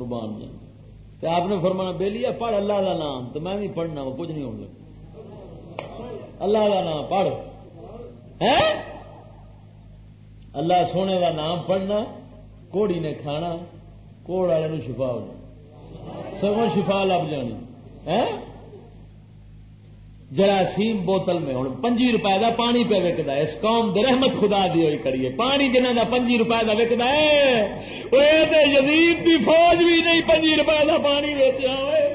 قربان آپ نے فرمانا بے لیا پڑھ اللہ کا نام۔ تو میں بھی پڑھنا، وہ کچھ نہیں ہونے لگا اللہ کا نام پڑھ۔ اللہ سونے کا نام پڑھنا، کوڑی نے کھانا، کوڑ والے شفا ہو جانا۔ سگوں شفا لب جانی۔ ہے جراثیم بوتل میں ہوں۔ پنجی روپئے کا پانی پہ وکد اس قوم دے رحمت خدا دی ہوئی کریے پانی جنہ کا پنجی روپئے کا وکد ہے یزید دی فوج بھی نہیں پنجی روپئے کا پانی ویچیا ہوئے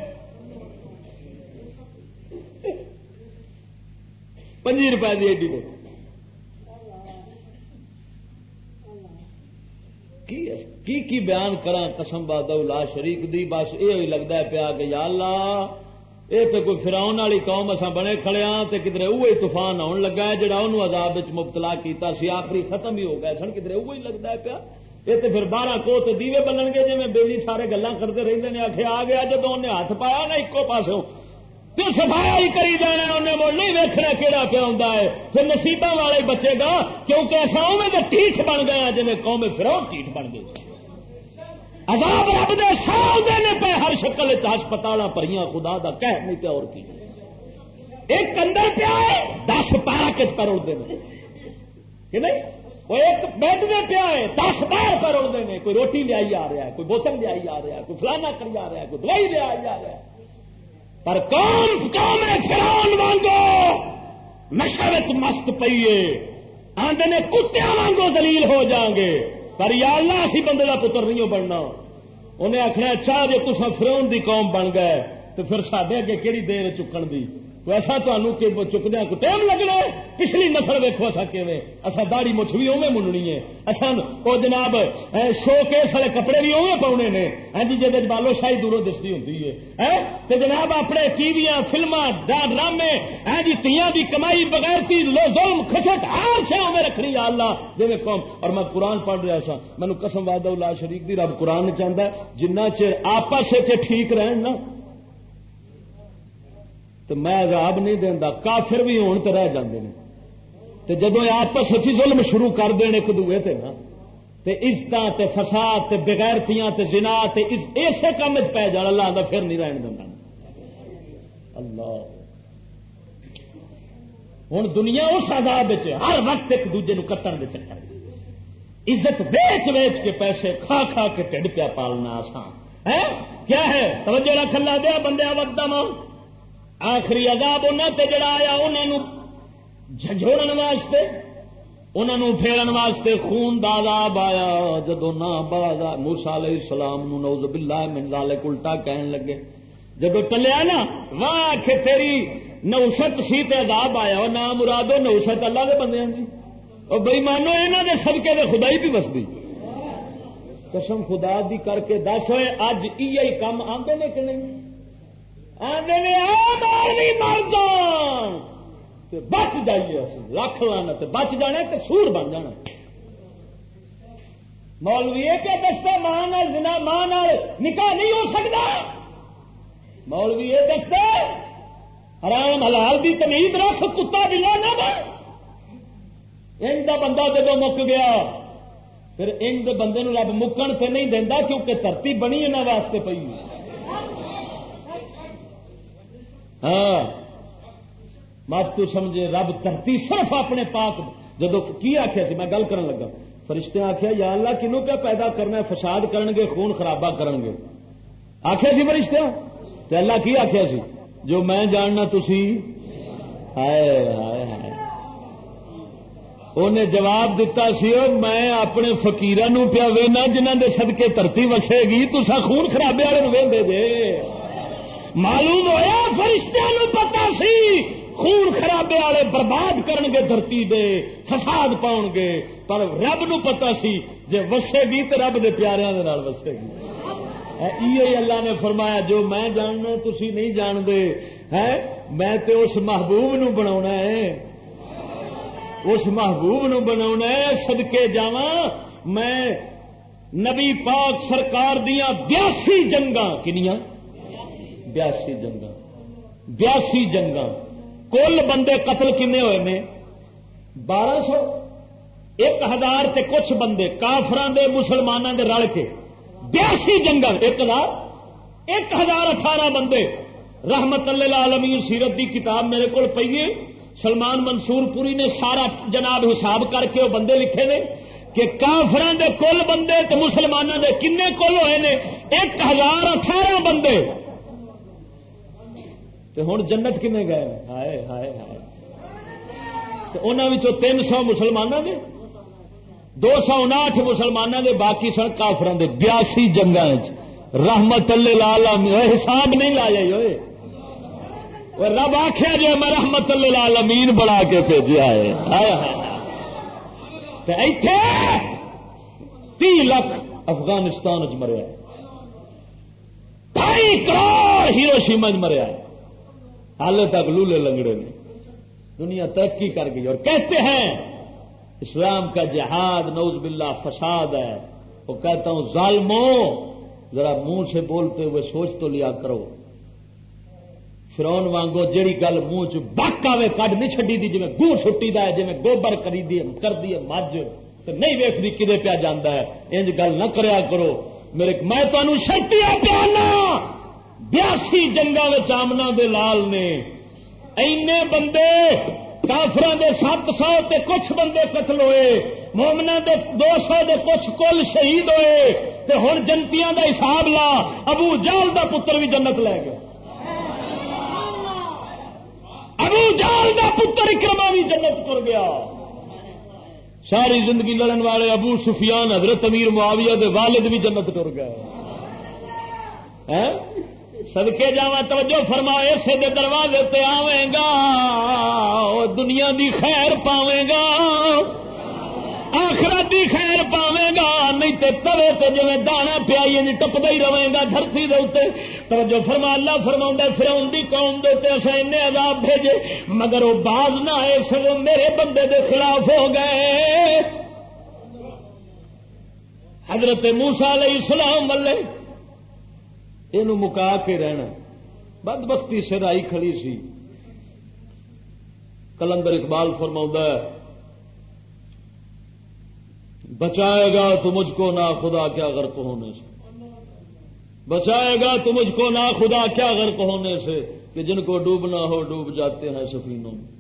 پنجی روپئے کی ایڈی بوتل۔ کی کی بیان کرا قسم باد شریک دی؟ بس یہ لگتا ہے پیا کہ یا اللہ یہ تو کوئی فراؤن والی قوم اصا بنے کھڑے ہاں تے کدھر اوہی طوفان آن لگا ہے جڑا انہوں عذاب مبتلا کیتا سی، آخری ختم ہی ہو گئے سن کدھر اوہی لگتا ہے پیا؟ یہ تو پھر بارہ کو تو دیوے بنن گے جی بےلی سارے گلا کرتے رہتے ہیں آخر آ گیا جب انہیں ہاتھ پایا نا ایکو پاسوں۔ تو سفایا ہی کری جانا انہیں مڑ نہیں ویکنا کہڑا پیا ہوں پھر نصیبہ والے بچے گا، کیونکہ ایسا انہیں تو ٹھیک بن گیا جی قوم فرو ٹھیک بن گئی۔ عذاب رب دے سال دینے پہ ہر شکل ہسپتال پریاں خدا دا کہہ نہیں تے اور کی؟ ایک اندر پیا ہے دس پارا کچ کروڑ دے کہ نہیں؟ وہ ایک بیڈ میں پیا ہے دس باہر کروڑ دے کوئی روٹی لے آئی آ رہا ہے، کوئی بوتل لے آئی آ رہا ہے، کوئی فلانا کری آ رہا ہے، کوئی دوائی لے آئی آ رہا ہے۔ پر کون قوم فران وانگو نشے مست پیے آدھے نے کتیا وانگو زلیل ہو جاؤں گے۔ پر یا اللہ اسی بندے کا پتر نہیں بننا۔ انہیں آخنا اچھا جی تصا فرون دی قوم بن گئے تو پھر سڈے اگے کہڑی دیر چکن دی؟ ایسا تمہیں چکدیا کو ٹائم لگنا پچھلی نسل ویکو اصا کیویں؟ اصا داڑی مچھ بھی اوے مننی ہے۔ اصا وہ جناب شو کیس والے کپڑے بھی اوے پاؤنے نے۔ ہاں جی جی بالو شاہی دوروں دستی ہوں تو جناب اپنے ٹی وی فلما ڈرامے ہاں جی تیاں دی کمائی بغیر تی ظلم خشک ہر شہ اوے رکھنی آ اللہ جی قوم اور میں قرآن پڑھ رہا سا مینو قسم واد اللہ شریف دی، رب قرآن چاہتا جنہ چر آپس ٹھیک رہن نا تو میں عذاب نہیں دینا کافر بھی ہون تو رہ جاندے ہیں تو جدو آپس اچھی ظلم شروع کر دین ایک دوے تے نا، تے عزت تے فساد تے بغیرتیاں تے زنا تے اسے کام پی جان اللہ دا پھر نہیں رہن دینا اللہ۔ ہوں دنیا اس عذاب ہر وقت ایک دوجے نو کٹن دے چکر عزت ویچ ویچ کے پیسے کھا کھا کے ٹھڈ پیا پالنا آسان۔ ہے کیا ہے؟ توجہ رکھ لا دیا، بندے ودم آخری عذاب انہوں تے جڑا آیا انہوں جھنجھوڑن واسطے انہوں پھیرن واسطے خون دا عذاب آیا جدو نہ باز موسا علیہ السلام نو نوز باللہ من ذالک الٹا کہن لگے۔ جدو ٹلیا نا، واہ کہ تیری، نوشت سی تے عذاب آیا نہ مرادو نوشت اللہ دے بندے جی اور بئی مانو یہاں دے سدکے دے خدائی بھی بستی قسم خدا دی کر کے دس ہوئے، اج ای کام آتے نے کہ نہیں؟ آدھے مردان بچ جائیے لکھ لانا بچ جانا تو سور بن جانا۔ مولوی یہ دستا ماں جنا ماں نکاح نہیں ہو سکتا۔ مولوی یہ دستا حرام حلال دی تمیز رکھ، کتا بلا نہ ان کا بندہ جدو مک گیا، پھر ان بندے رب مکن سے نہیں دینا کیونکہ دھرتی بنی انہوں واسطے پی ہاں۔ مت تو سمجھے، رب ترتی صرف اپنے پاک۔ جدو کی آخیا سی؟ میں گل کرن لگا۔ فرشتے آخیا یا اللہ کنو کیا پیدا کرنا ہے؟ فساد کرن گے، خون خرابہ کرن گے۔ آخیا سی فرشتے تو اللہ کی آخیا سی؟ جو میں جاننا تھی ہائے ہائے ہائے۔ انہیں جواب دتا سی میں اپنے فکیر پیا وینا جنہوں نے سدکے ترتی وسے گی تو خون خرابے والے وے جے۔ معلوم ہوا فرشتہ پتا سی، خون خرابے والے برباد کرن گے دھرتی دے، فساد پاؤ گے، پر رب نو پتا سی جے وسے گی تو رب دے پیاریاں دے نال وسے گی۔ یہ اللہ نے فرمایا، جو میں جاننا تھی نہیں جانتے۔ ہے میں تے اس محبوب نو بنا ہے۔ اس محبوب نو بنا سدکے جا میں نبی پاک سرکار دیا بیاسی جنگا کنیا بیاسی جنگا بیاسی جنگا کل بندے قتل کنے ہوئے نے؟ بارہ سو۔ ایک ہزار تے کچھ بندے کافران دے مسلمانوں دے رل کے۔ بیاسی جنگل ایک ہزار۔ ایک ہزار اٹھارہ بندے۔ رحمت اللہ عالمی سیرت دی کتاب میرے کو پیے سلمان منصور پوری نے سارا جناب حساب کر کے وہ بندے لکھے نے کہ کافران دے کل بندے تے مسلمانوں دے کنے کل ہوئے نے؟ ایک ہزار اٹھارہ بندے۔ ہوں جنت کنے گئے؟ ہائے ہائے ہائے۔ انہوں تین سو مسلمانوں کے دو سو انٹھ مسلمانوں کے باقی سن کافران دے بیاسی جنگ رحمت اللہ لال حساب نہیں لایا ہوئے رب آخیا جی میں رحمت اللہ لال امین بنا کے بھیجا ہے۔ تی لاک افغانستان چ مریا ڈھائی کروڑ ہیرو سیمج مریا حال تک لولے لنگڑے نے۔ دنیا ترقی کر گئی۔ اور کہتے ہیں، اسلام کا جہاد نوز باللہ، فساد ہے۔ وہ کہتا ہوں، ظالموں، ذرا منہ سے بولتے ہوئے سوچ تو لیا کرو۔ فرون وانگو جیڑی گل منہ چ بک آئے کڈ نہیں چڈی دی جی گو چھٹی دا ہے جی گوبر کری دی، کر دی مجھ تو نہیں ویختی کدے پیا جانا ہے۔ انج گل نہ کریا کرو۔ میرے میں تمہیں شرطیا پیانا۔ بیاسی جنگا آمنا دے لال نے۔ اینے بندے کافر دے سات سو تے کچھ بندے قتل ہوئے مومنا دے دو سو دے کچھ کل شہید ہوئے۔ تے ہوں جنتیاں دا حساب لا، ابو جال دا پتر بھی جنت لے گیا ابو جال دا پتر اکرما بھی جنت تر گیا۔ ساری زندگی لڑن والے ابو سفیان، حضرت امیر معاویہ دے والد بھی جنت تر گئے۔ ہاں؟ سدکے جا توجہ فرما اسے دے دروازے تے آویں گا دنیا دی خیر پاوے گا، آخرت دی خیر پاوے گا، نہیں تے توے تے جی دانا پیائی نہیں ٹپتا ہی رہے گا دھرتی دے توجہ فرما، اللہ فرما فراؤن دی قوم دے تے اصا این عذاب بھیجے، مگر وہ باز نہ آئے سگو میرے بندے دے خلاف ہو گئے۔ حضرت موسا علیہ السلام والے یہ مکا کے رہنا۔ بد بختی سر آئی کھڑی سی۔ کلندر اقبال فرما بچائے گا تو مجھ کو نہ خدا کیا غرق ہونے سے۔ بچائے گا تو مجھ کو نہ خدا کیا غرق ہونے سے کہ جن کو ڈوبنا ہو ڈوب جاتے ہیں سفینوں میں۔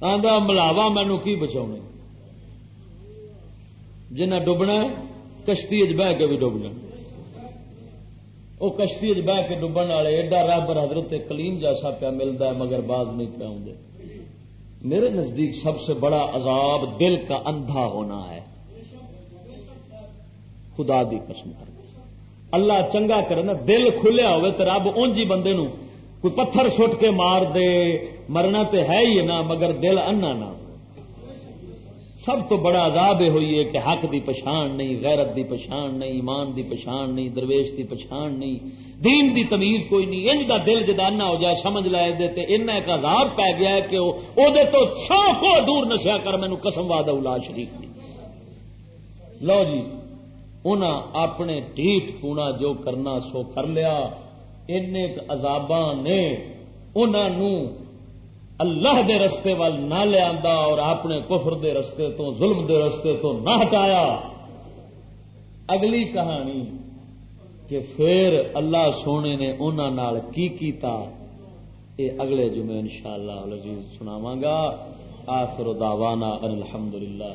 آدھا ملاوا مینو کی بچاؤ جنہیں ڈبنا کشتی بہ کے بھی ڈب جائیں وہ کشتی بہ کے ڈبن والے، ایڈا رب حضرت کلیم جیسا پیا ملتا ہے، مگر باز نہیں پیا ہوں میرے نزدیک سب سے بڑا عذاب دل کا اندھا ہونا ہے۔ خدا دی قسم کر اللہ چنگا کرے نا، دل کھلیا ہوئے تو رب اونجی بندے نو کوئی پتھر سٹ کے مار دے، مرنا تو ہے ہی نا مگر دل انا نہ سب تو بڑا عذاب یہ ہوئی ہے کہ حق دی پچھان نہیں، غیرت دی پچھان نہیں، ایمان دی پچھان نہیں، درویش دی پچھان نہیں۔ دین دی تمیز کوئی نہیں۔ ان کا دل جدانا ہو جائے، سمجھ لائے دے تے ان ایک عذاب پی گیا ہے کہ او دے تو سو کو دور نشیا کر مینو قسم واد الا شریف دی۔ لو جی ان اپنے ڈیٹ پونا جو کرنا سو کر لیا۔ ان عذاب نے انہوں اللہ دے رستے وال نہ لیا اور اپنے کفر دے رستے تو ظلم دے رستے تو نہ ہٹایا۔ اگلی کہانی کہ پھر اللہ سونے نے انہوں کی کیتا؟ اے اگلے جمعے ان شاء اللہ سناواں گا۔ آخر دعوانا الحمد للہ